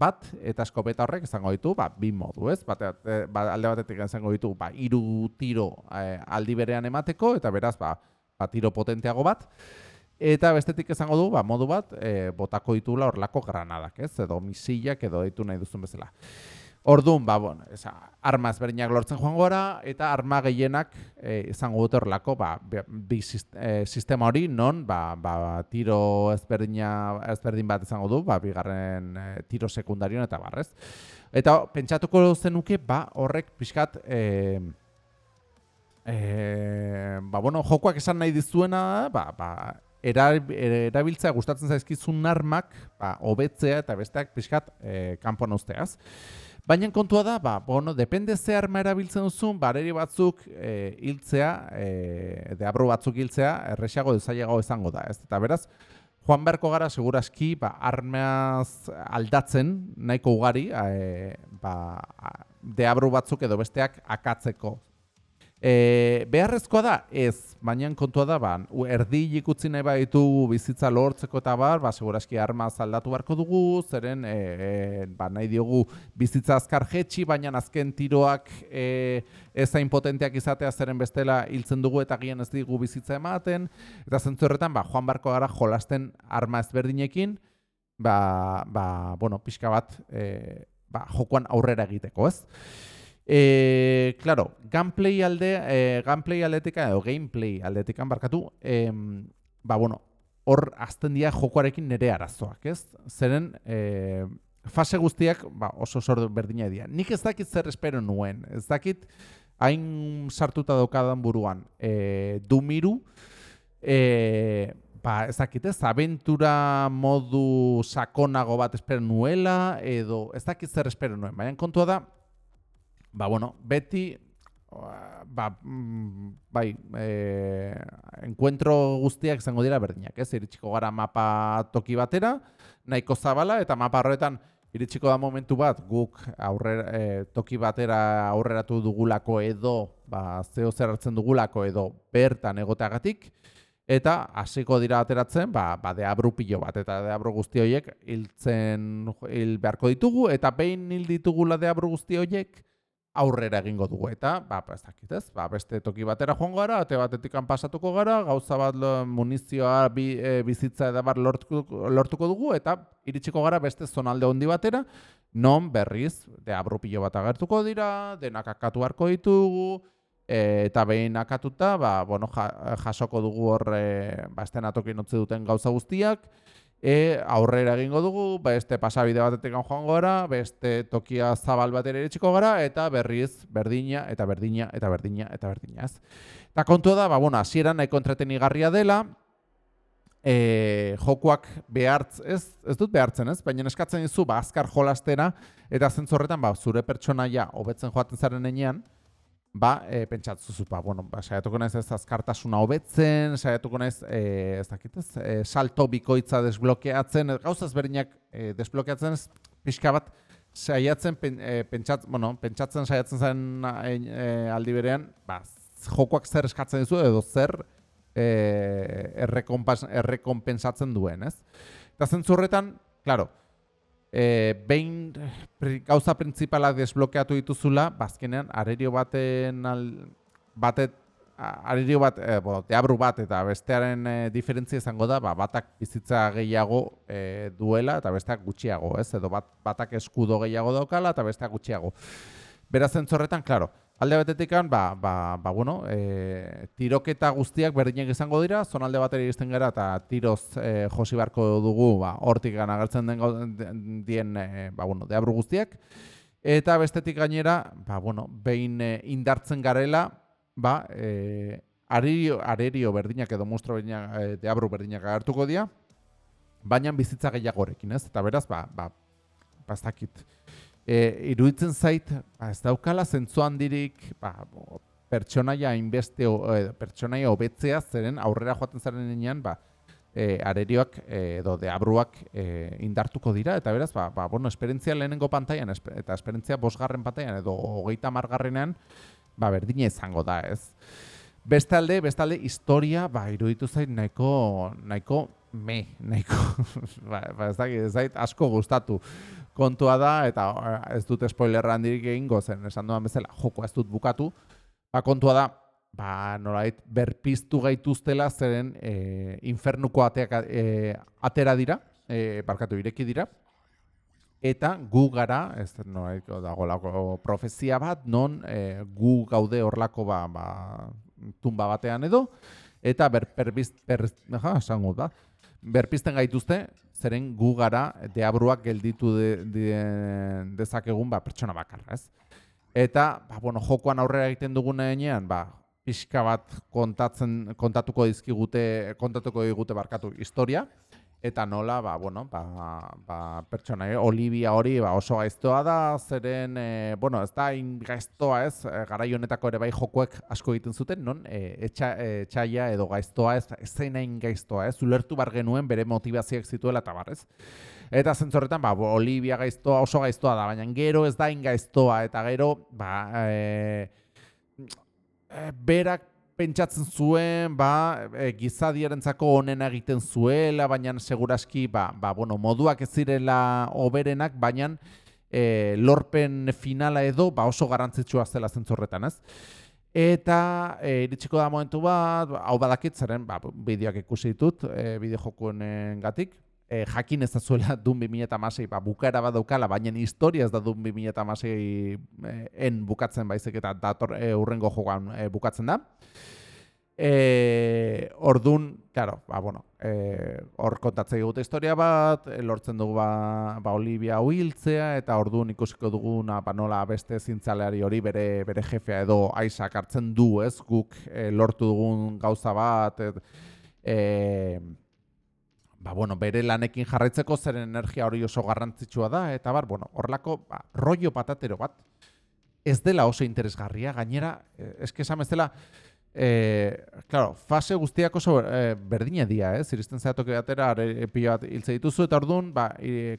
bat, eta eskopeta horrek izango ditu, ba, bi modu, ez? Bate, ba, alde batetik izango ditu, ba, iru tiro e, aldi berean emateko, eta beraz, ba, ba, tiro potenteago bat, Eta bestetik izango du, ba, modu bat, e, botako ditula horlako granadak, ez? Edo misillak edo ditu nahi duzun bezala. Orduan, ba, bueno, esa, arma ezberdinak lortzen joan gora, eta arma gehienak e, izango dute horrelako, ba, bi e, sistema hori, non, ba, ba, tiro ezberdina, ezberdin bat izango du, ba, bigarren e, tiro sekundarion eta barrez. Eta pentsatuko zenuke, ba, horrek pixkat, e, e, ba, bueno, jokoak esan nahi dizuena, ba, ba, erabiltzea gustatzen zaizkizun armak, ba, hobetzea eta besteak pixkat e, kanpo usteaz. Baina kontua da, ba, bueno, depende ze arma erabiltzen duzun, bareri batzuk e, hiltzea, e, deabro batzuk hiltzea, erresago dezaiago izango da. Ez? Eta beraz, joan beharko gara, segurazki, ba, armeaz aldatzen, nahiko ugari, e, ba, deabro batzuk edo besteak akatzeko E, beharrezkoa da, ez, baina kontua da, ba, erdi ikutzi nahi baitu bizitza lortzeko eta bar, ba, seguraski arma zaldatu beharko dugu, zeren e, e, ba, nahi diogu bizitza azkar jetxi, baina azken tiroak e, ezain potenteak izatea zeren bestela hiltzen dugu eta gian ez digu bizitza ematen, eta zentzu horretan, ba, joan beharko gara jolasten arma ezberdinekin, ba, ba, bueno, pixka bat, e, ba, jokoan aurrera egiteko, ez? E, claro, gameplay alde, e, gameplay aldetika edo gameplay aldetikan barkatu, e, ba, bueno, hor azten dira jokoarekin nere arazoak, ez? Zeren, e, fase guztiak ba, oso zor berdina dira. Nik ez dakit zer espero nuen, ez dakit hain sartuta daukadan buruan. E, dumiru, e, ba, ez dakit ez, aventura modu sakonago bat espero nuela, edo ez dakit zer espero nuen. Baina kontua da, ba, bueno, beti, ba, mm, bai, e, enkuentro guztiak izango dira berdinak, ez? Iritsiko gara mapa toki batera, nahiko zabala, eta mapa horretan iritsiko da momentu bat, guk aurrera, e, toki batera aurreratu dugulako edo, ba, zeo zer hartzen dugulako edo bertan egoteagatik, eta hasiko dira ateratzen, ba, ba deabru pilo bat, eta deabru guzti horiek hiltzen hil beharko ditugu, eta behin hil ditugula deabru guzti horiek, aurrera egingo dugu eta ba, ba ez dakit, ez? Ba, beste toki batera joango gara, ate batetikan pasatuko gara, gauza bat munizioa bi, e, bizitza eta bar lortuko, lortuko dugu eta iritsiko gara beste zonalde handi batera, non berriz de abrupillo bat agertuko dira, denak akatu harko ditugu, e, eta behin akatuta, ba, bueno, jasoko dugu hor e, ba, estenatokin utzi duten gauza guztiak, E aurrera egingo dugu, beste pasabide batetik joan gara, beste tokia zabal batera iritsiko gara, eta berriz, berdina, eta berdina, eta berdina, eta berdina. Ez. Eta kontu da, ba, bueno, asieran nahiko entretenigarria dela, e, jokuak behartz, ez, ez dut behartzen ez, baina eskatzen dizu ba, azkar jolastera, eta zentzorretan ba, zure pertsonaia hobetzen joaten zaren enean, ba, e, pentsatzu zu, ba, bueno, ba, saiatuko naiz ez azkartasuna hobetzen, saiatuko naiz, e, ez dakit ez, e, salto bikoitza desblokeatzen, gauza ezberdinak e, desblokeatzen ez, pixka bat, saiatzen, pen, e, pentsat, bueno, pentsatzen saiatzen zen e, e, aldi berean, ba, jokuak zer eskatzen dizu, edo zer, e, errekompensatzen duen, ez? Eta zentzurretan, klaro, e, behin gauza printzipalak desblokeatu dituzula, bazkenean, arerio baten al, batet, arerio bat, e, bo, deabru bat eta bestearen e, diferentzia izango da, ba, batak bizitza gehiago e, duela eta besteak gutxiago, ez? Edo bat, batak eskudo gehiago daukala eta besteak gutxiago. Beraz zentzorretan, klaro, Alde batetik ba, ba, ba, bueno, e, tiroketa guztiak berdinak izango dira, zon alde bateri izten gara eta tiroz e, josi barko dugu ba, hortik gana gertzen den dien e, ba, bueno, deabru guztiak. Eta bestetik gainera, ba, bueno, behin e, indartzen garela, ba, e, arerio, arerio berdinak edo monstro berdinak, e, deabru berdinak agertuko dira, baina bizitza gehiagorekin, ez? Eta beraz, ba, ba, bastakit e, iruditzen zait, ba, ez daukala zentzu handirik, ba, pertsonaia inbeste, pertsonaia hobetzea zeren aurrera joaten zaren enean, ba, e, arerioak e, edo deabruak e, indartuko dira, eta beraz, ba, ba, bueno, esperientzia lehenengo pantaian, eta esperientzia bosgarren pantaian, edo hogeita margarrenean, ba, berdina izango da, ez. Bestalde, bestalde, historia, ba, iruditu zait nahiko, nahiko, me, nahiko, (laughs) ba, ba, ez, da, ez zait asko gustatu kontua da, eta eh, ez dut spoilerra handirik egin gozen, esan duan bezala, joko ez dut bukatu, ba, kontua da, ba, nolait, berpiztu gaituztela zeren e, infernuko ateak e, atera dira, e, barkatu ireki dira, eta gu gara, ez nolait, dago profezia bat, non e, gu gaude horlako ba, ba, tumba batean edo, eta ber, berpiz, ber, da, berpizten gaituzte, zeren gu gara deabruak gelditu de, de, dezakegun ba, pertsona bakarra, ez? Eta, ba, bueno, jokoan aurrera egiten dugunean, ba, pixka bat kontatzen, kontatuko dizkigute, kontatuko digute barkatu historia, eta nola, ba, bueno, ba, ba, pertsona, eh? Olivia hori ba, oso gaiztoa da, zeren, e, bueno, ez da, gaiztoa ez, eh, gara honetako ere bai jokoek asko egiten zuten, non, e, etxa, etxaia edo gaiztoa ez zein hain gaiztoa ez, ulertu bar genuen bere motivazioak zituela eta barrez. Eta zentzorretan, ba, Olivia gaiztoa, oso gaiztoa da, baina gero ez da gaiztoa, eta gero, ba, e, berak pentsatzen zuen, ba, e, gizadierentzako honen egiten zuela, baina seguraski, ba, ba, bueno, moduak ez zirela oberenak, baina e, lorpen finala edo ba, oso garantzitsua zela zentzorretan, ez? Eta e, iritsiko da momentu bat, hau badakit, zeren ba, bideoak ikusi ditut, e, bideo jokuenen gatik, e, jakin ez da zuela dun 2006 ba, bukaera bat daukala, baina historia ez da dun 2006 e, en bukatzen baizik eta dator e, urrengo jokoan e, bukatzen da. E, ordun, claro, ba, bueno, e, hor kontatzei gute historia bat, lortzen dugu ba, ba Olivia huiltzea, eta ordun ikusiko duguna ba, nola beste zintzaleari hori bere, bere jefea edo aisak hartzen du, ez, guk e, lortu dugun gauza bat, et, e, ba, bueno, bere lanekin jarraitzeko zeren energia hori oso garrantzitsua da, eta bar, bueno, horlako ba, rollo patatero bat, ez dela oso interesgarria, gainera, eske esan ez dela, E, claro, fase guztiak oso e, berdina dira, eh? Ziristen zehatoke batera, pilo bat hiltze dituzu, eta orduan, ba,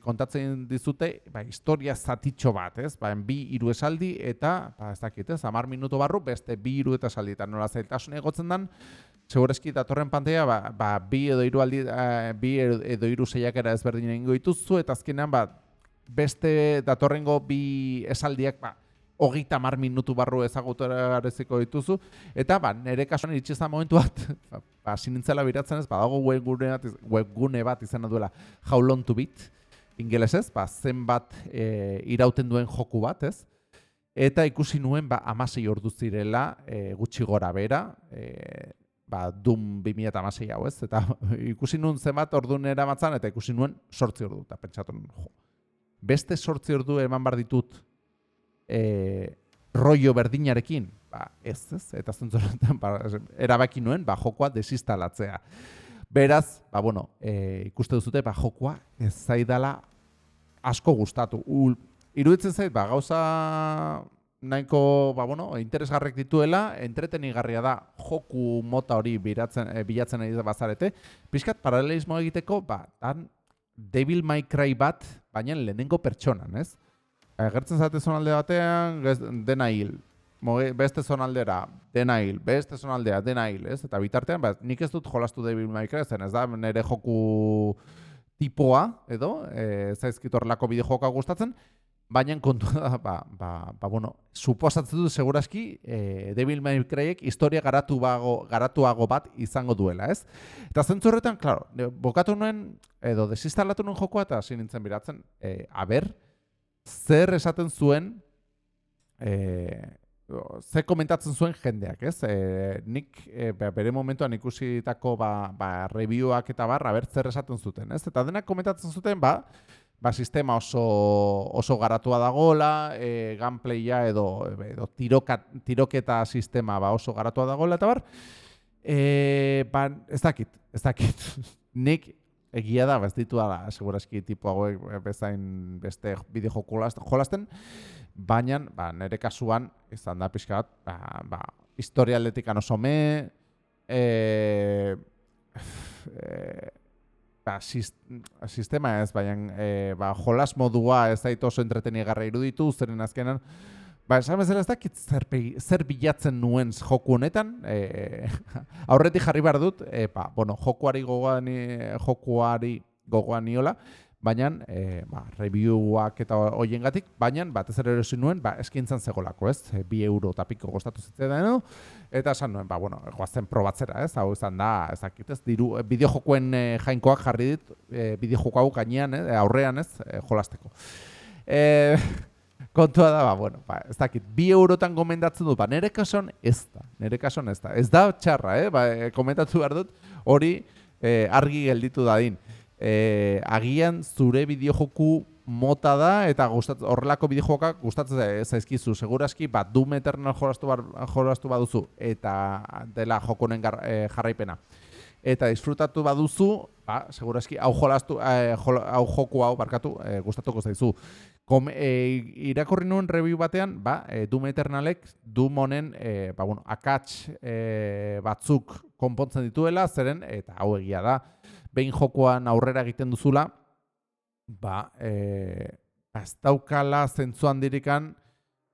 kontatzen dizute, ba, historia zatitxo bat, ez? Ba, bi hiru esaldi, eta, ba, ez dakit, ez? Amar minuto barru, beste bi hiru eta esaldi, eta nola zailtasun egotzen dan, segurezki datorren pantea, ba, ba, bi edo hiru aldi, bi edo hiru zeiakera ezberdin egingo dituzu, eta azkenean, ba, beste datorrengo bi esaldiak, ba, hogeita mar minutu barru ezagutareziko dituzu, eta ba, nire kasuan iritsi momentu bat, (laughs) ba, sinintzela biratzen ez, badago webgune bat, webgune bat izan duela long to beat, ingelesez, ba, zenbat e, irauten duen joku bat, ez? Eta ikusi nuen, ba, amasei ordu zirela, e, gutxi gora bera, e, ba, dum 2006 hau, ez? Eta (laughs) ikusi nuen zenbat ordu nera matzan, eta ikusi nuen sortzi ordu, eta pentsatu nuen, jo, beste sortzi ordu eman bar ditut e, rollo berdinarekin, ba, ez, ez, eta zentzoretan, ba, erabaki nuen, ba, jokoa desistalatzea. Beraz, ba, bueno, e, ikuste duzute, ba, jokua ez zaidala asko gustatu. Ul, iruditzen zait, ba, gauza nahiko, ba, bueno, interesgarrek dituela, entretenigarria da joku mota hori biratzen, e, bilatzen ari bazarete. Piskat, paralelismo egiteko, ba, dan Devil May Cry bat, baina lehenengo pertsonan, ez? Gertzen zate zonalde batean, dena hil. Beste zonaldera, dena hil. Beste zonaldea, dena hil, ez? Eta bitartean, ba, nik ez dut jolastu Devil May Cry, zen ez da, nire joku tipoa, edo, e, zaizkit horrelako bide gustatzen, baina kontu da, (laughs) ba, ba, ba, bueno, suposatzen dut segurazki e, Devil May Cryek historia garatu bago, garatuago bat izango duela, ez? Eta zentzu horretan, klaro, bokatu nuen, edo desinstalatu nuen jokoa eta hasi nintzen biratzen, e, aber, zer esaten zuen, e, ze komentatzen zuen jendeak, ez? E, nik e, bere momentuan ikusitako ba, ba, reviewak eta barra, ber, zer esaten zuten, ez? Eta denak komentatzen zuten, ba, ba, sistema oso, oso garatua dagoela, e, gunplaya edo, edo tiroka, tiroketa sistema ba, oso garatua dagoela, eta bar, e, ba, ez dakit, ez dakit. (laughs) Nik egia da, ez ditu da, segurazki tipu hauek bezain beste bideo jolasten, baina ba, nire kasuan, izan da pixka bat, ba, ba, historialetikan oso me, e, (sighs) e, ba, sistema ez, baina e, ba, jolas modua ez zait oso entretenigarra iruditu, zeren azkenan, ba, esan bezala ez dakit zer, zer bilatzen nuen joku honetan, e, (laughs) aurretik jarri behar dut, e, ba, bueno, jokuari gogoan, jokuari gogoan niola, baina e, ba, reviewak eta hoien gatik, baina batez ere erosi nuen, ba, eskintzen zegolako, ez? E, bi euro eta piko gostatu zitzen da, Eta esan nuen, ba, bueno, goazen probatzera, ez? Hau izan da, ez dakit, ez? Diru, e, bideo jokuen e, jainkoak jarri dit, e, bideo joko hau gainean, e, aurrean, ez? E, jolasteko. E, (laughs) kontua da, ba, bueno, ba, ez dakit, bi eurotan gomendatzen dut, ba, nire kasuan ez da, nire kasuan ez da. Ez da txarra, eh? Ba, komentatu behar dut, hori e, argi gelditu dadin e, agian zure bideojoku mota da eta gustatzen horrelako bideojoka gustatzen zaizkizu. Segurazki bat Doom Eternal jolastu bar, jolastu baduzu eta dela jokonen e, jarraipena. Eta disfrutatu baduzu ba segurazki hau jolastu e, hau joku hau barkatu e, gustatuko zaizu. Kom, e, irakorri nuen review batean, ba, e, Doom Eternalek Doom honen, e, ba, bueno, akats e, batzuk konpontzen dituela, zeren, eta hau egia da, behin jokoan aurrera egiten duzula, ba, e, ez daukala zentzu handirikan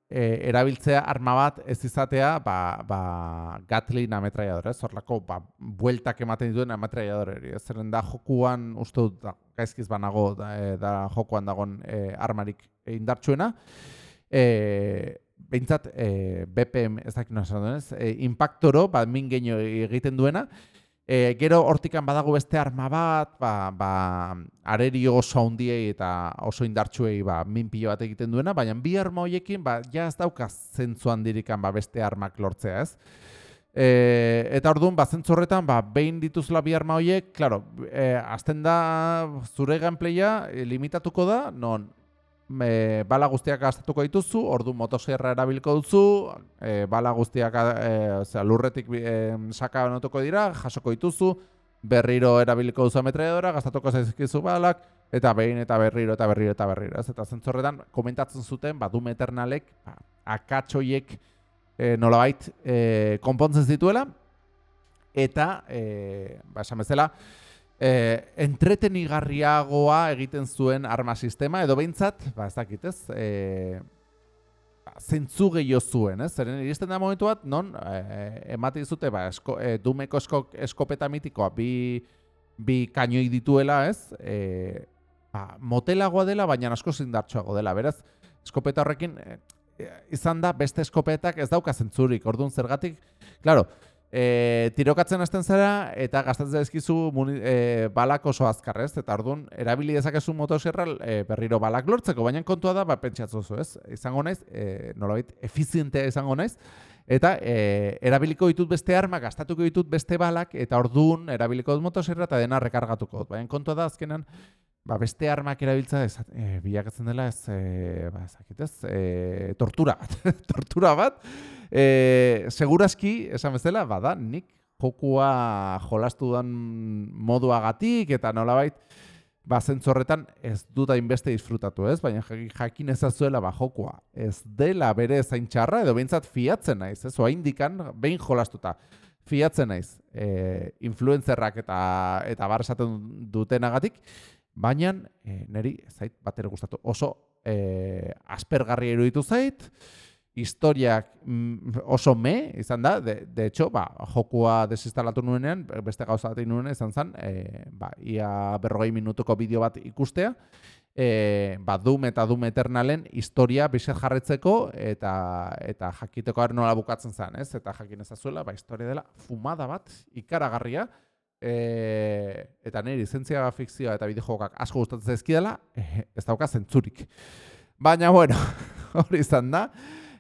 e, erabiltzea arma bat ez izatea, ba, ba, Gatlin ametraiador, ez? Horlako, ba, bueltak ematen dituen ametraiador eri. Ez zeren da jokuan, uste dut, da, gaizkiz banago, da, e, da jokuan dagon e, armarik indartsuena. E, Beintzat, e, BPM, ez dakit nahi ez? E, impactoro, ba, min egiten duena, E, gero hortikan badago beste arma bat, ba, ba, areri oso handiei eta oso indartsuei ba, minpio bat egiten duena, baina bi arma horiekin ba, ja ez dauka zentzu handirikan ba, beste armak lortzea ez. E, eta orduan, ba, zentzu horretan, ba, behin dituzula bi arma horiek, klaro, e, azten da zure gameplaya e, limitatuko da, non e, bala guztiak gastatuko dituzu, ordu motosierra erabilko duzu, e, bala guztiak e, lurretik e, saka notuko dira, jasoko dituzu, berriro erabiliko duzu ametraedora, gastatuko zaizkizu balak, eta behin eta berriro eta berriro eta berriro. Ez? Eta zentzorretan komentatzen zuten, ba, Doom Eternalek, ba, akatsoiek e, nolabait e, konpontzen zituela, eta, e, ba, esan bezala, e, entretenigarriagoa egiten zuen arma sistema, edo behintzat, ba, ez dakit ez, e, zentzu gehiago zuen, ez? Zeren iristen da momentu bat, non, e, emate dizute, ba, esko, e, dumeko esko, eskopeta mitikoa, bi, bi kainoi dituela, ez? E, ba, motelagoa dela, baina asko zindartxoago dela, beraz, eskopeta horrekin, izan da, beste eskopetak ez dauka zentzurik, orduan zergatik, claro, E, tirokatzen hasten zara eta gastatzen zaizkizu e, balak oso azkarrez eta ordun erabili dezakezu motosierra e, berriro balak lortzeko baina kontua da ba pentsatzu zu, ez? Izango naiz, e, nolabait efizientea izango naiz eta e, erabiliko ditut beste arma, gastatuko ditut beste balak eta ordun erabiliko dut motosierra eta dena rekargatuko dut. Baina kontua da azkenan ba, beste armak erabiltza ez, e, bilakatzen dela ez, e, ba, ez, e, tortura bat, (laughs) tortura bat, e, segurazki, esan bezala, bada, nik jokua jolastu dan moduagatik eta nolabait ba zentzorretan ez dut hainbeste disfrutatu, ez? Baina jakin ezazuela ba jokua. Ez dela bere zain txarra edo behintzat fiatzen naiz, ez? Oa indikan behin jolastuta fiatzen naiz e, influencerrak eta eta bar dutenagatik, baina e, neri zait bat gustatu. Oso e, aspergarri iruditu zait, historiak mm, oso me izan da, de, de hecho, ba, jokua desinstalatu nuenean, beste gauza bat nuen izan zen, e, ba, ia berrogei minutuko bideo bat ikustea, e, ba, Doom eta Doom Eternalen historia bizet jarretzeko eta eta jakiteko ar nola bukatzen zen, ez? Eta jakin ezazuela, ba, historia dela fumada bat, ikaragarria, e, eta niri zentzia fikzioa eta bideo asko gustatzen zaizkidala, e, ez dauka zentzurik. Baina, bueno, (laughs) hori izan da,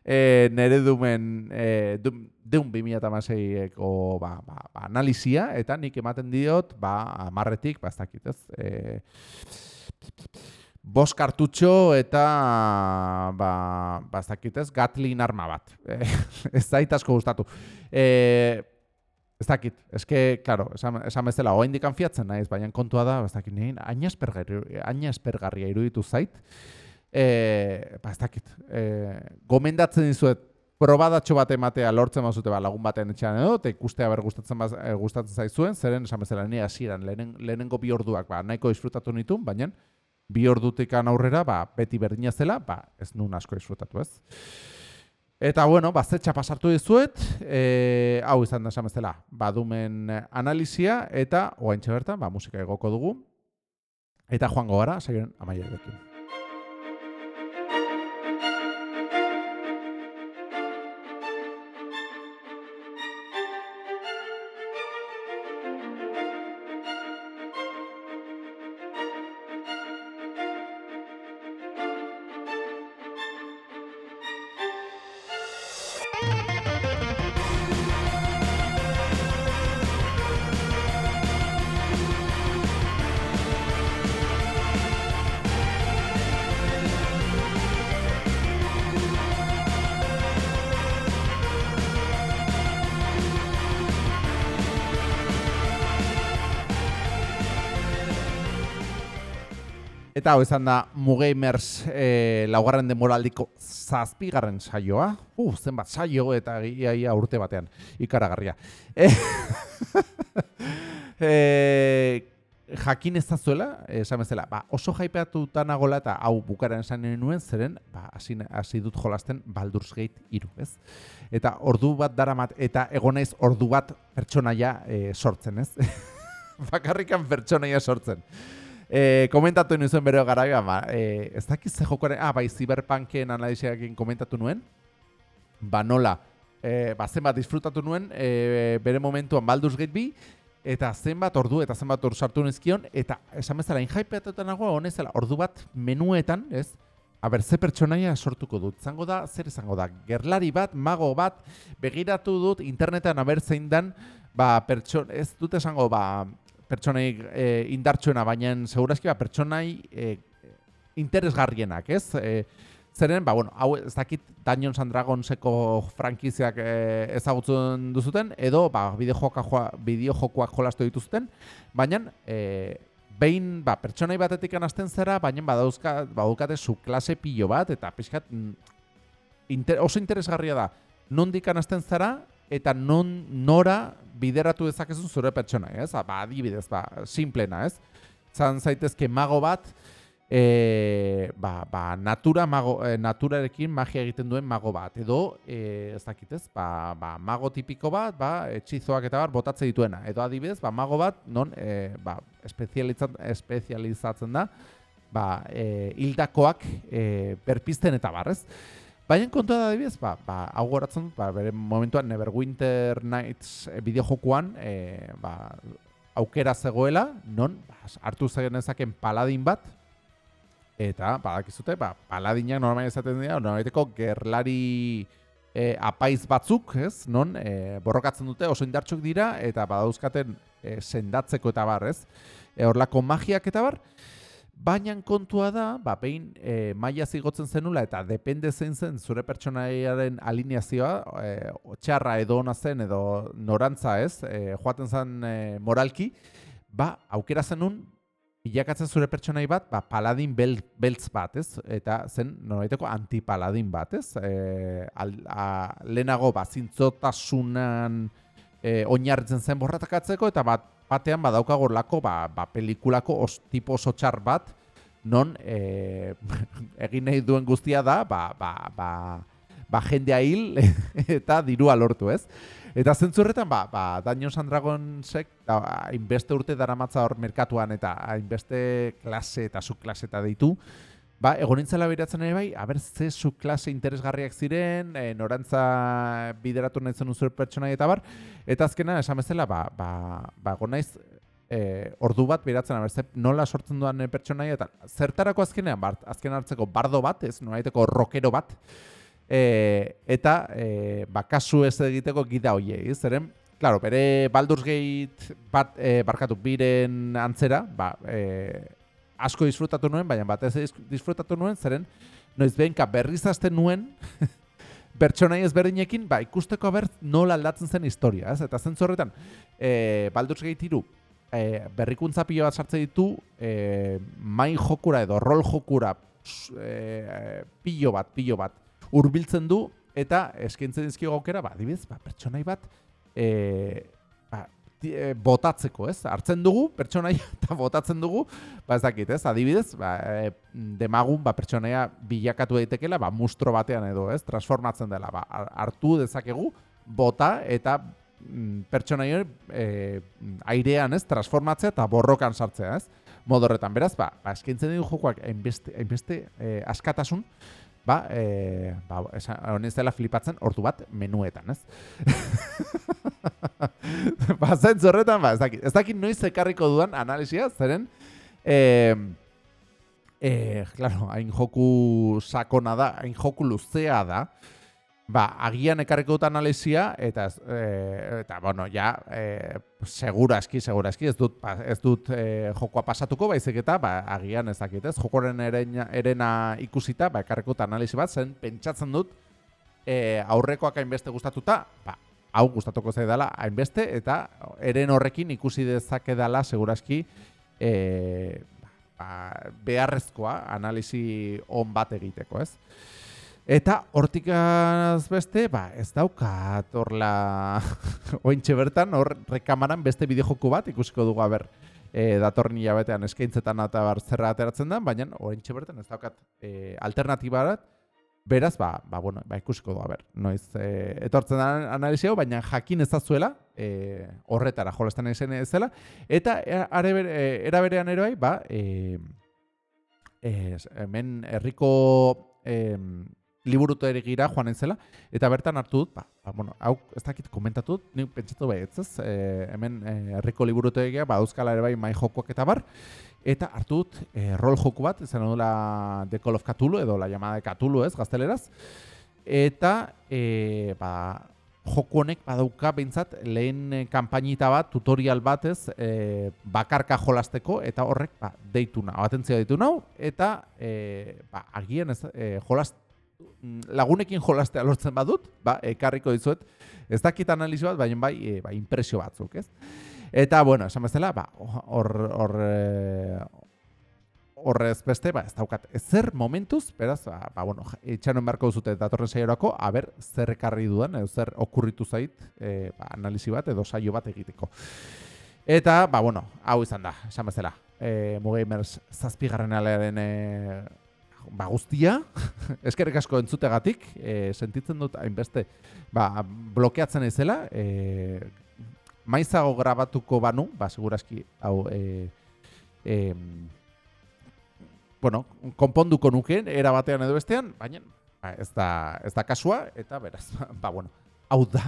e, nere dumen e, deun 2008ko ba, ba, ba, analizia, eta nik ematen diot, ba, amarretik, ba, ez dakit, ez, e, bos kartutxo eta ba, ba ez dakit ez, gatlin arma bat. E, (laughs) ez zait asko gustatu. E, ez dakit, eske, klaro, esan, bezala, hoa indikan fiatzen naiz, baina kontua da, ez dakit, nein, aina espergarria iruditu zait, e, ba, ez dakit, e, gomendatzen dizuet, probadatxo bat ematea lortzen mazute ba, lagun baten etxean edo, eta ikustea ber gustatzen, baz, e, gustatzen zaizuen, zeren esan bezala nire hasieran lehenen, lehenengo bi orduak ba, nahiko disfrutatu nitun, baina bi ordutekan aurrera ba, beti berdina zela, ba, ez nun asko disfrutatu ez. Eta bueno, bazetxa pasartu dizuet, e, hau izan da esan bezala, badumen analizia, eta oaintxe bertan, ba, musika egoko dugu, eta joango gara, segiren amaierekin. Eta hau izan da Mugamers e, laugarren demoraldiko zazpigarren saioa. Uh, zenbat saio eta ia, ia urte batean. Ikaragarria. E, (laughs) e, jakin ez zuela, esan bezala, ba, oso jaipeatu nagola eta hau bukaren esan nuen zeren, ba, hasi dut jolasten Baldur's Gate iru, ez? Eta ordu bat daramat, eta egonez ordu bat pertsonaia e, sortzen, ez? (laughs) Bakarrikan pertsonaia sortzen. E, komentatu nuen bere garaia, ba, e, ez dakiz ze jokoaren, ah, bai, Cyberpunken analiziakin komentatu nuen, ba, nola, e, ba, zenbat disfrutatu nuen, e, bere momentuan Baldur's Gate bi, eta zenbat ordu, eta zenbat ordu sartu nizkion, eta esan bezala, inhaipeatuta nagoa, honezela, ordu bat menuetan, ez, Aber, ze pertsonaia sortuko dut? Zango da, zer izango da? Gerlari bat, mago bat, begiratu dut internetan aber zein dan, ba, pertson, ez dut esango, ba, pertsonai e, indartsuena, baina segurazki ba, pertsonai e, interesgarrienak, ez? E, zeren, ba, bueno, hau ez dakit Dungeons and Dragonseko frankiziak e, ezagutzen duzuten, edo ba, bideo jokoak jolastu dituzten, baina e, behin ba, pertsonai batetik anazten zera, baina badaukate zu klase pilo bat, eta pixkat mm, inter, oso interesgarria da, nondik anazten zara, eta non nora bideratu dezakezun zure pertsona, ez? Ba, adibidez, ba, simplena, ez? Zan zaitezke mago bat, e, ba, ba, natura mago, e, naturarekin magia egiten duen mago bat. Edo, e, ez dakitez, ba, ba, mago tipiko bat, ba, etxizoak eta bar, botatze dituena. Edo adibidez, ba, mago bat, non, e, ba, espezializatzen da, ba, e, hildakoak e, berpizten eta barrez. Baina kontua da adibidez, ba, ba, hau goratzen dut, ba, bere momentuan Neverwinter Nights e, bideojokuan e, ba, aukera zegoela, non ba, hartu zegen ezaken paladin bat, eta badakizute, ba, paladinak normalen ezaten dira, normaliteko gerlari e, apaiz batzuk, ez, non e, borrokatzen dute oso indartsuk dira, eta badauzkaten e, sendatzeko eta bar, ez, e, orlako magiak eta bar, Baina kontua da, ba, behin e, maia zigotzen zenula eta depende zein zen zure pertsonaiaren alineazioa, e, txarra edo ona zen edo norantza ez, e, joaten zen e, moralki, ba, aukera zenun, bilakatzen zure pertsonai bat, ba, paladin bel, beltz bat, ez? Eta zen, noraiteko, antipaladin bat, ez? E, al, a, lehenago, ba, zintzotasunan e, oinarritzen zen borratakatzeko, eta bat, batean badaukago lako ba, ba pelikulako os, tipo oso txar bat non e, (laughs) egin nahi duen guztia da ba, ba, ba, ba jendea hil (laughs) eta dirua lortu ez. Eta zentzurretan, ba, ba, Dungeons and Dragonsek hainbeste urte daramatza hor merkatuan eta hainbeste klase eta subklase eta deitu, Ba, egon nintzela beratzen ere bai, haber ze zu klase interesgarriak ziren, e, norantza bideratu nahi zen uzur pertsonai eta bar, eta azkena, esan bezala, ba, ba, ba naiz, e, ordu bat beratzen, haber ze nola sortzen duan pertsonai, eta zertarako azkenean, bar, azken hartzeko bardo bat, ez, noraiteko rokero bat, e, eta, e, ba, kasu ez egiteko gida hoiei, zeren, Claro, bere Baldur's Gate bat e, barkatu biren antzera, ba, e, asko disfrutatu nuen, baina batez disfrutatu nuen, zeren noiz behinka berriz nuen, (laughs) pertsonai ezberdinekin, ba, ikusteko aber nola aldatzen zen historia, ez? Eta zentzu horretan, e, Baldur's Gate iru, e, berrikuntza pilo bat sartzen ditu, e, main jokura edo rol jokura e, pilo bat, pilo bat, hurbiltzen du, eta eskaintzen dizkigo aukera, ba, adibidez, ba, pertsonai bat, e, e, botatzeko, ez? Hartzen dugu pertsonaia (laughs) eta botatzen dugu, ba ez dakit, ez? Adibidez, ba, e, demagun ba pertsonaia bilakatu daitekela, ba mustro batean edo, ez? Transformatzen dela, ba hartu dezakegu bota eta mm, pertsonaia e, airean, ez? Transformatzea eta borrokan sartzea, ez? Modorretan, beraz, ba, ba eskintzen dugu jokoak hainbeste e, askatasun, ba, e, ba, honen zela flipatzen ordu bat menuetan, ez? (laughs) (laughs) ba, zen zorretan, ba, ez dakit, ez dakit noiz ekarriko dudan analizia, zeren, e, e, claro, hain joku sakona da, hain joku luzea da, Ba, agian ekarriko dut analizia, eta, e, eta bueno, ja, e, segura eski, segura eski, ez dut, ez dut e, jokoa pasatuko, baizik eta, ba, agian ez dakit, ez, jokoren erena, erena ikusita, ba, ekarriko dut analizi bat, zen pentsatzen dut, e, aurrekoak hainbeste gustatuta, ba, hau gustatuko zai dela hainbeste, eta eren horrekin ikusi dezake dela, segura eski, e, ba, beharrezkoa analizi on bat egiteko, ez? Eta hortikaz beste, ba, ez daukat horla (laughs) ointxe bertan, hor rekamaran beste bideojoku bat ikusiko dugu aber e, datorren hilabetean eskaintzetan eta bar zerra ateratzen da, baina ointxe bertan ez daukat e, alternatiba bat, beraz, ba, ba, bueno, ba, ikusiko dugu aber. Noiz, e, etortzen da analizio, baina jakin ez zuela, e, horretara jolestan ezen ez zela, eta e, era berean eroai, ba, e, e, hemen herriko e, liburutu gira joan entzela, eta bertan hartu dut, ba, ba, bueno, hau ez dakit komentatu dut, nik pentsatu behar ez, e, hemen e, herriko liburutu egia, ba, euskala ere bai mai jokoak eta bar, eta hartu dut e, rol joku bat, izan dula The Call of Cthulhu, edo la llamada de Cthulhu ez, gazteleraz, eta e, ba, joku honek badauka behintzat lehen kanpainita bat, tutorial bat ez, e, bakarka jolasteko, eta horrek ba, deitu nau, atentzia deitu nau, eta e, ba, agian ez, e, jolast, Mm, lagunekin jolastea lortzen badut, ba, ekarriko dizuet, ez dakit analizu bat, baina bai, e, ba, impresio batzuk, ez? Eta, bueno, esan bezala, ba, hor, hor, e, horrez beste, ba, ez daukat, ezer momentuz, beraz, ba, ba bueno, etxanon beharko duzute datorren saiorako, aber, zer ekarri dudan, edo zer okurritu zait, e, ba, analizi bat, edo saio bat egiteko. Eta, ba, bueno, hau izan da, esan bezala, e, Mugamers zazpigarren alearen e, ba, guztia, (laughs) eskerrik asko entzutegatik, e, sentitzen dut hainbeste ba, blokeatzen ezela, e, maizago grabatuko banu, ba, seguraski, hau, e, e, bueno, konponduko nukeen, era batean edo bestean, baina ba, ez, da, ez da kasua, eta beraz, (laughs) ba, bueno, hau da,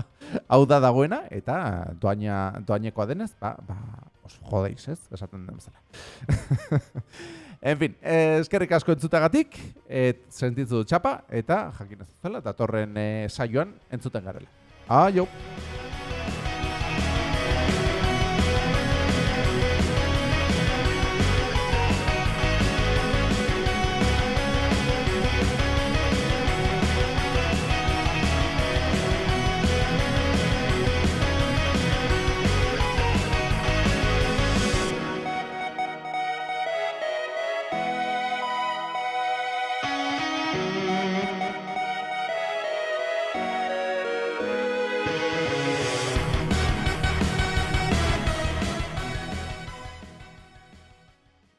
(laughs) hau da dagoena, eta doaina, doainekoa denez, ba, ba, os jodeiz, ez, esaten den bezala. (laughs) En fin, eh, eskerrik asko entzutagatik, et sentitzu txapa, eta jakin ez zela, datorren eh, saioan entzuten garela. Aio!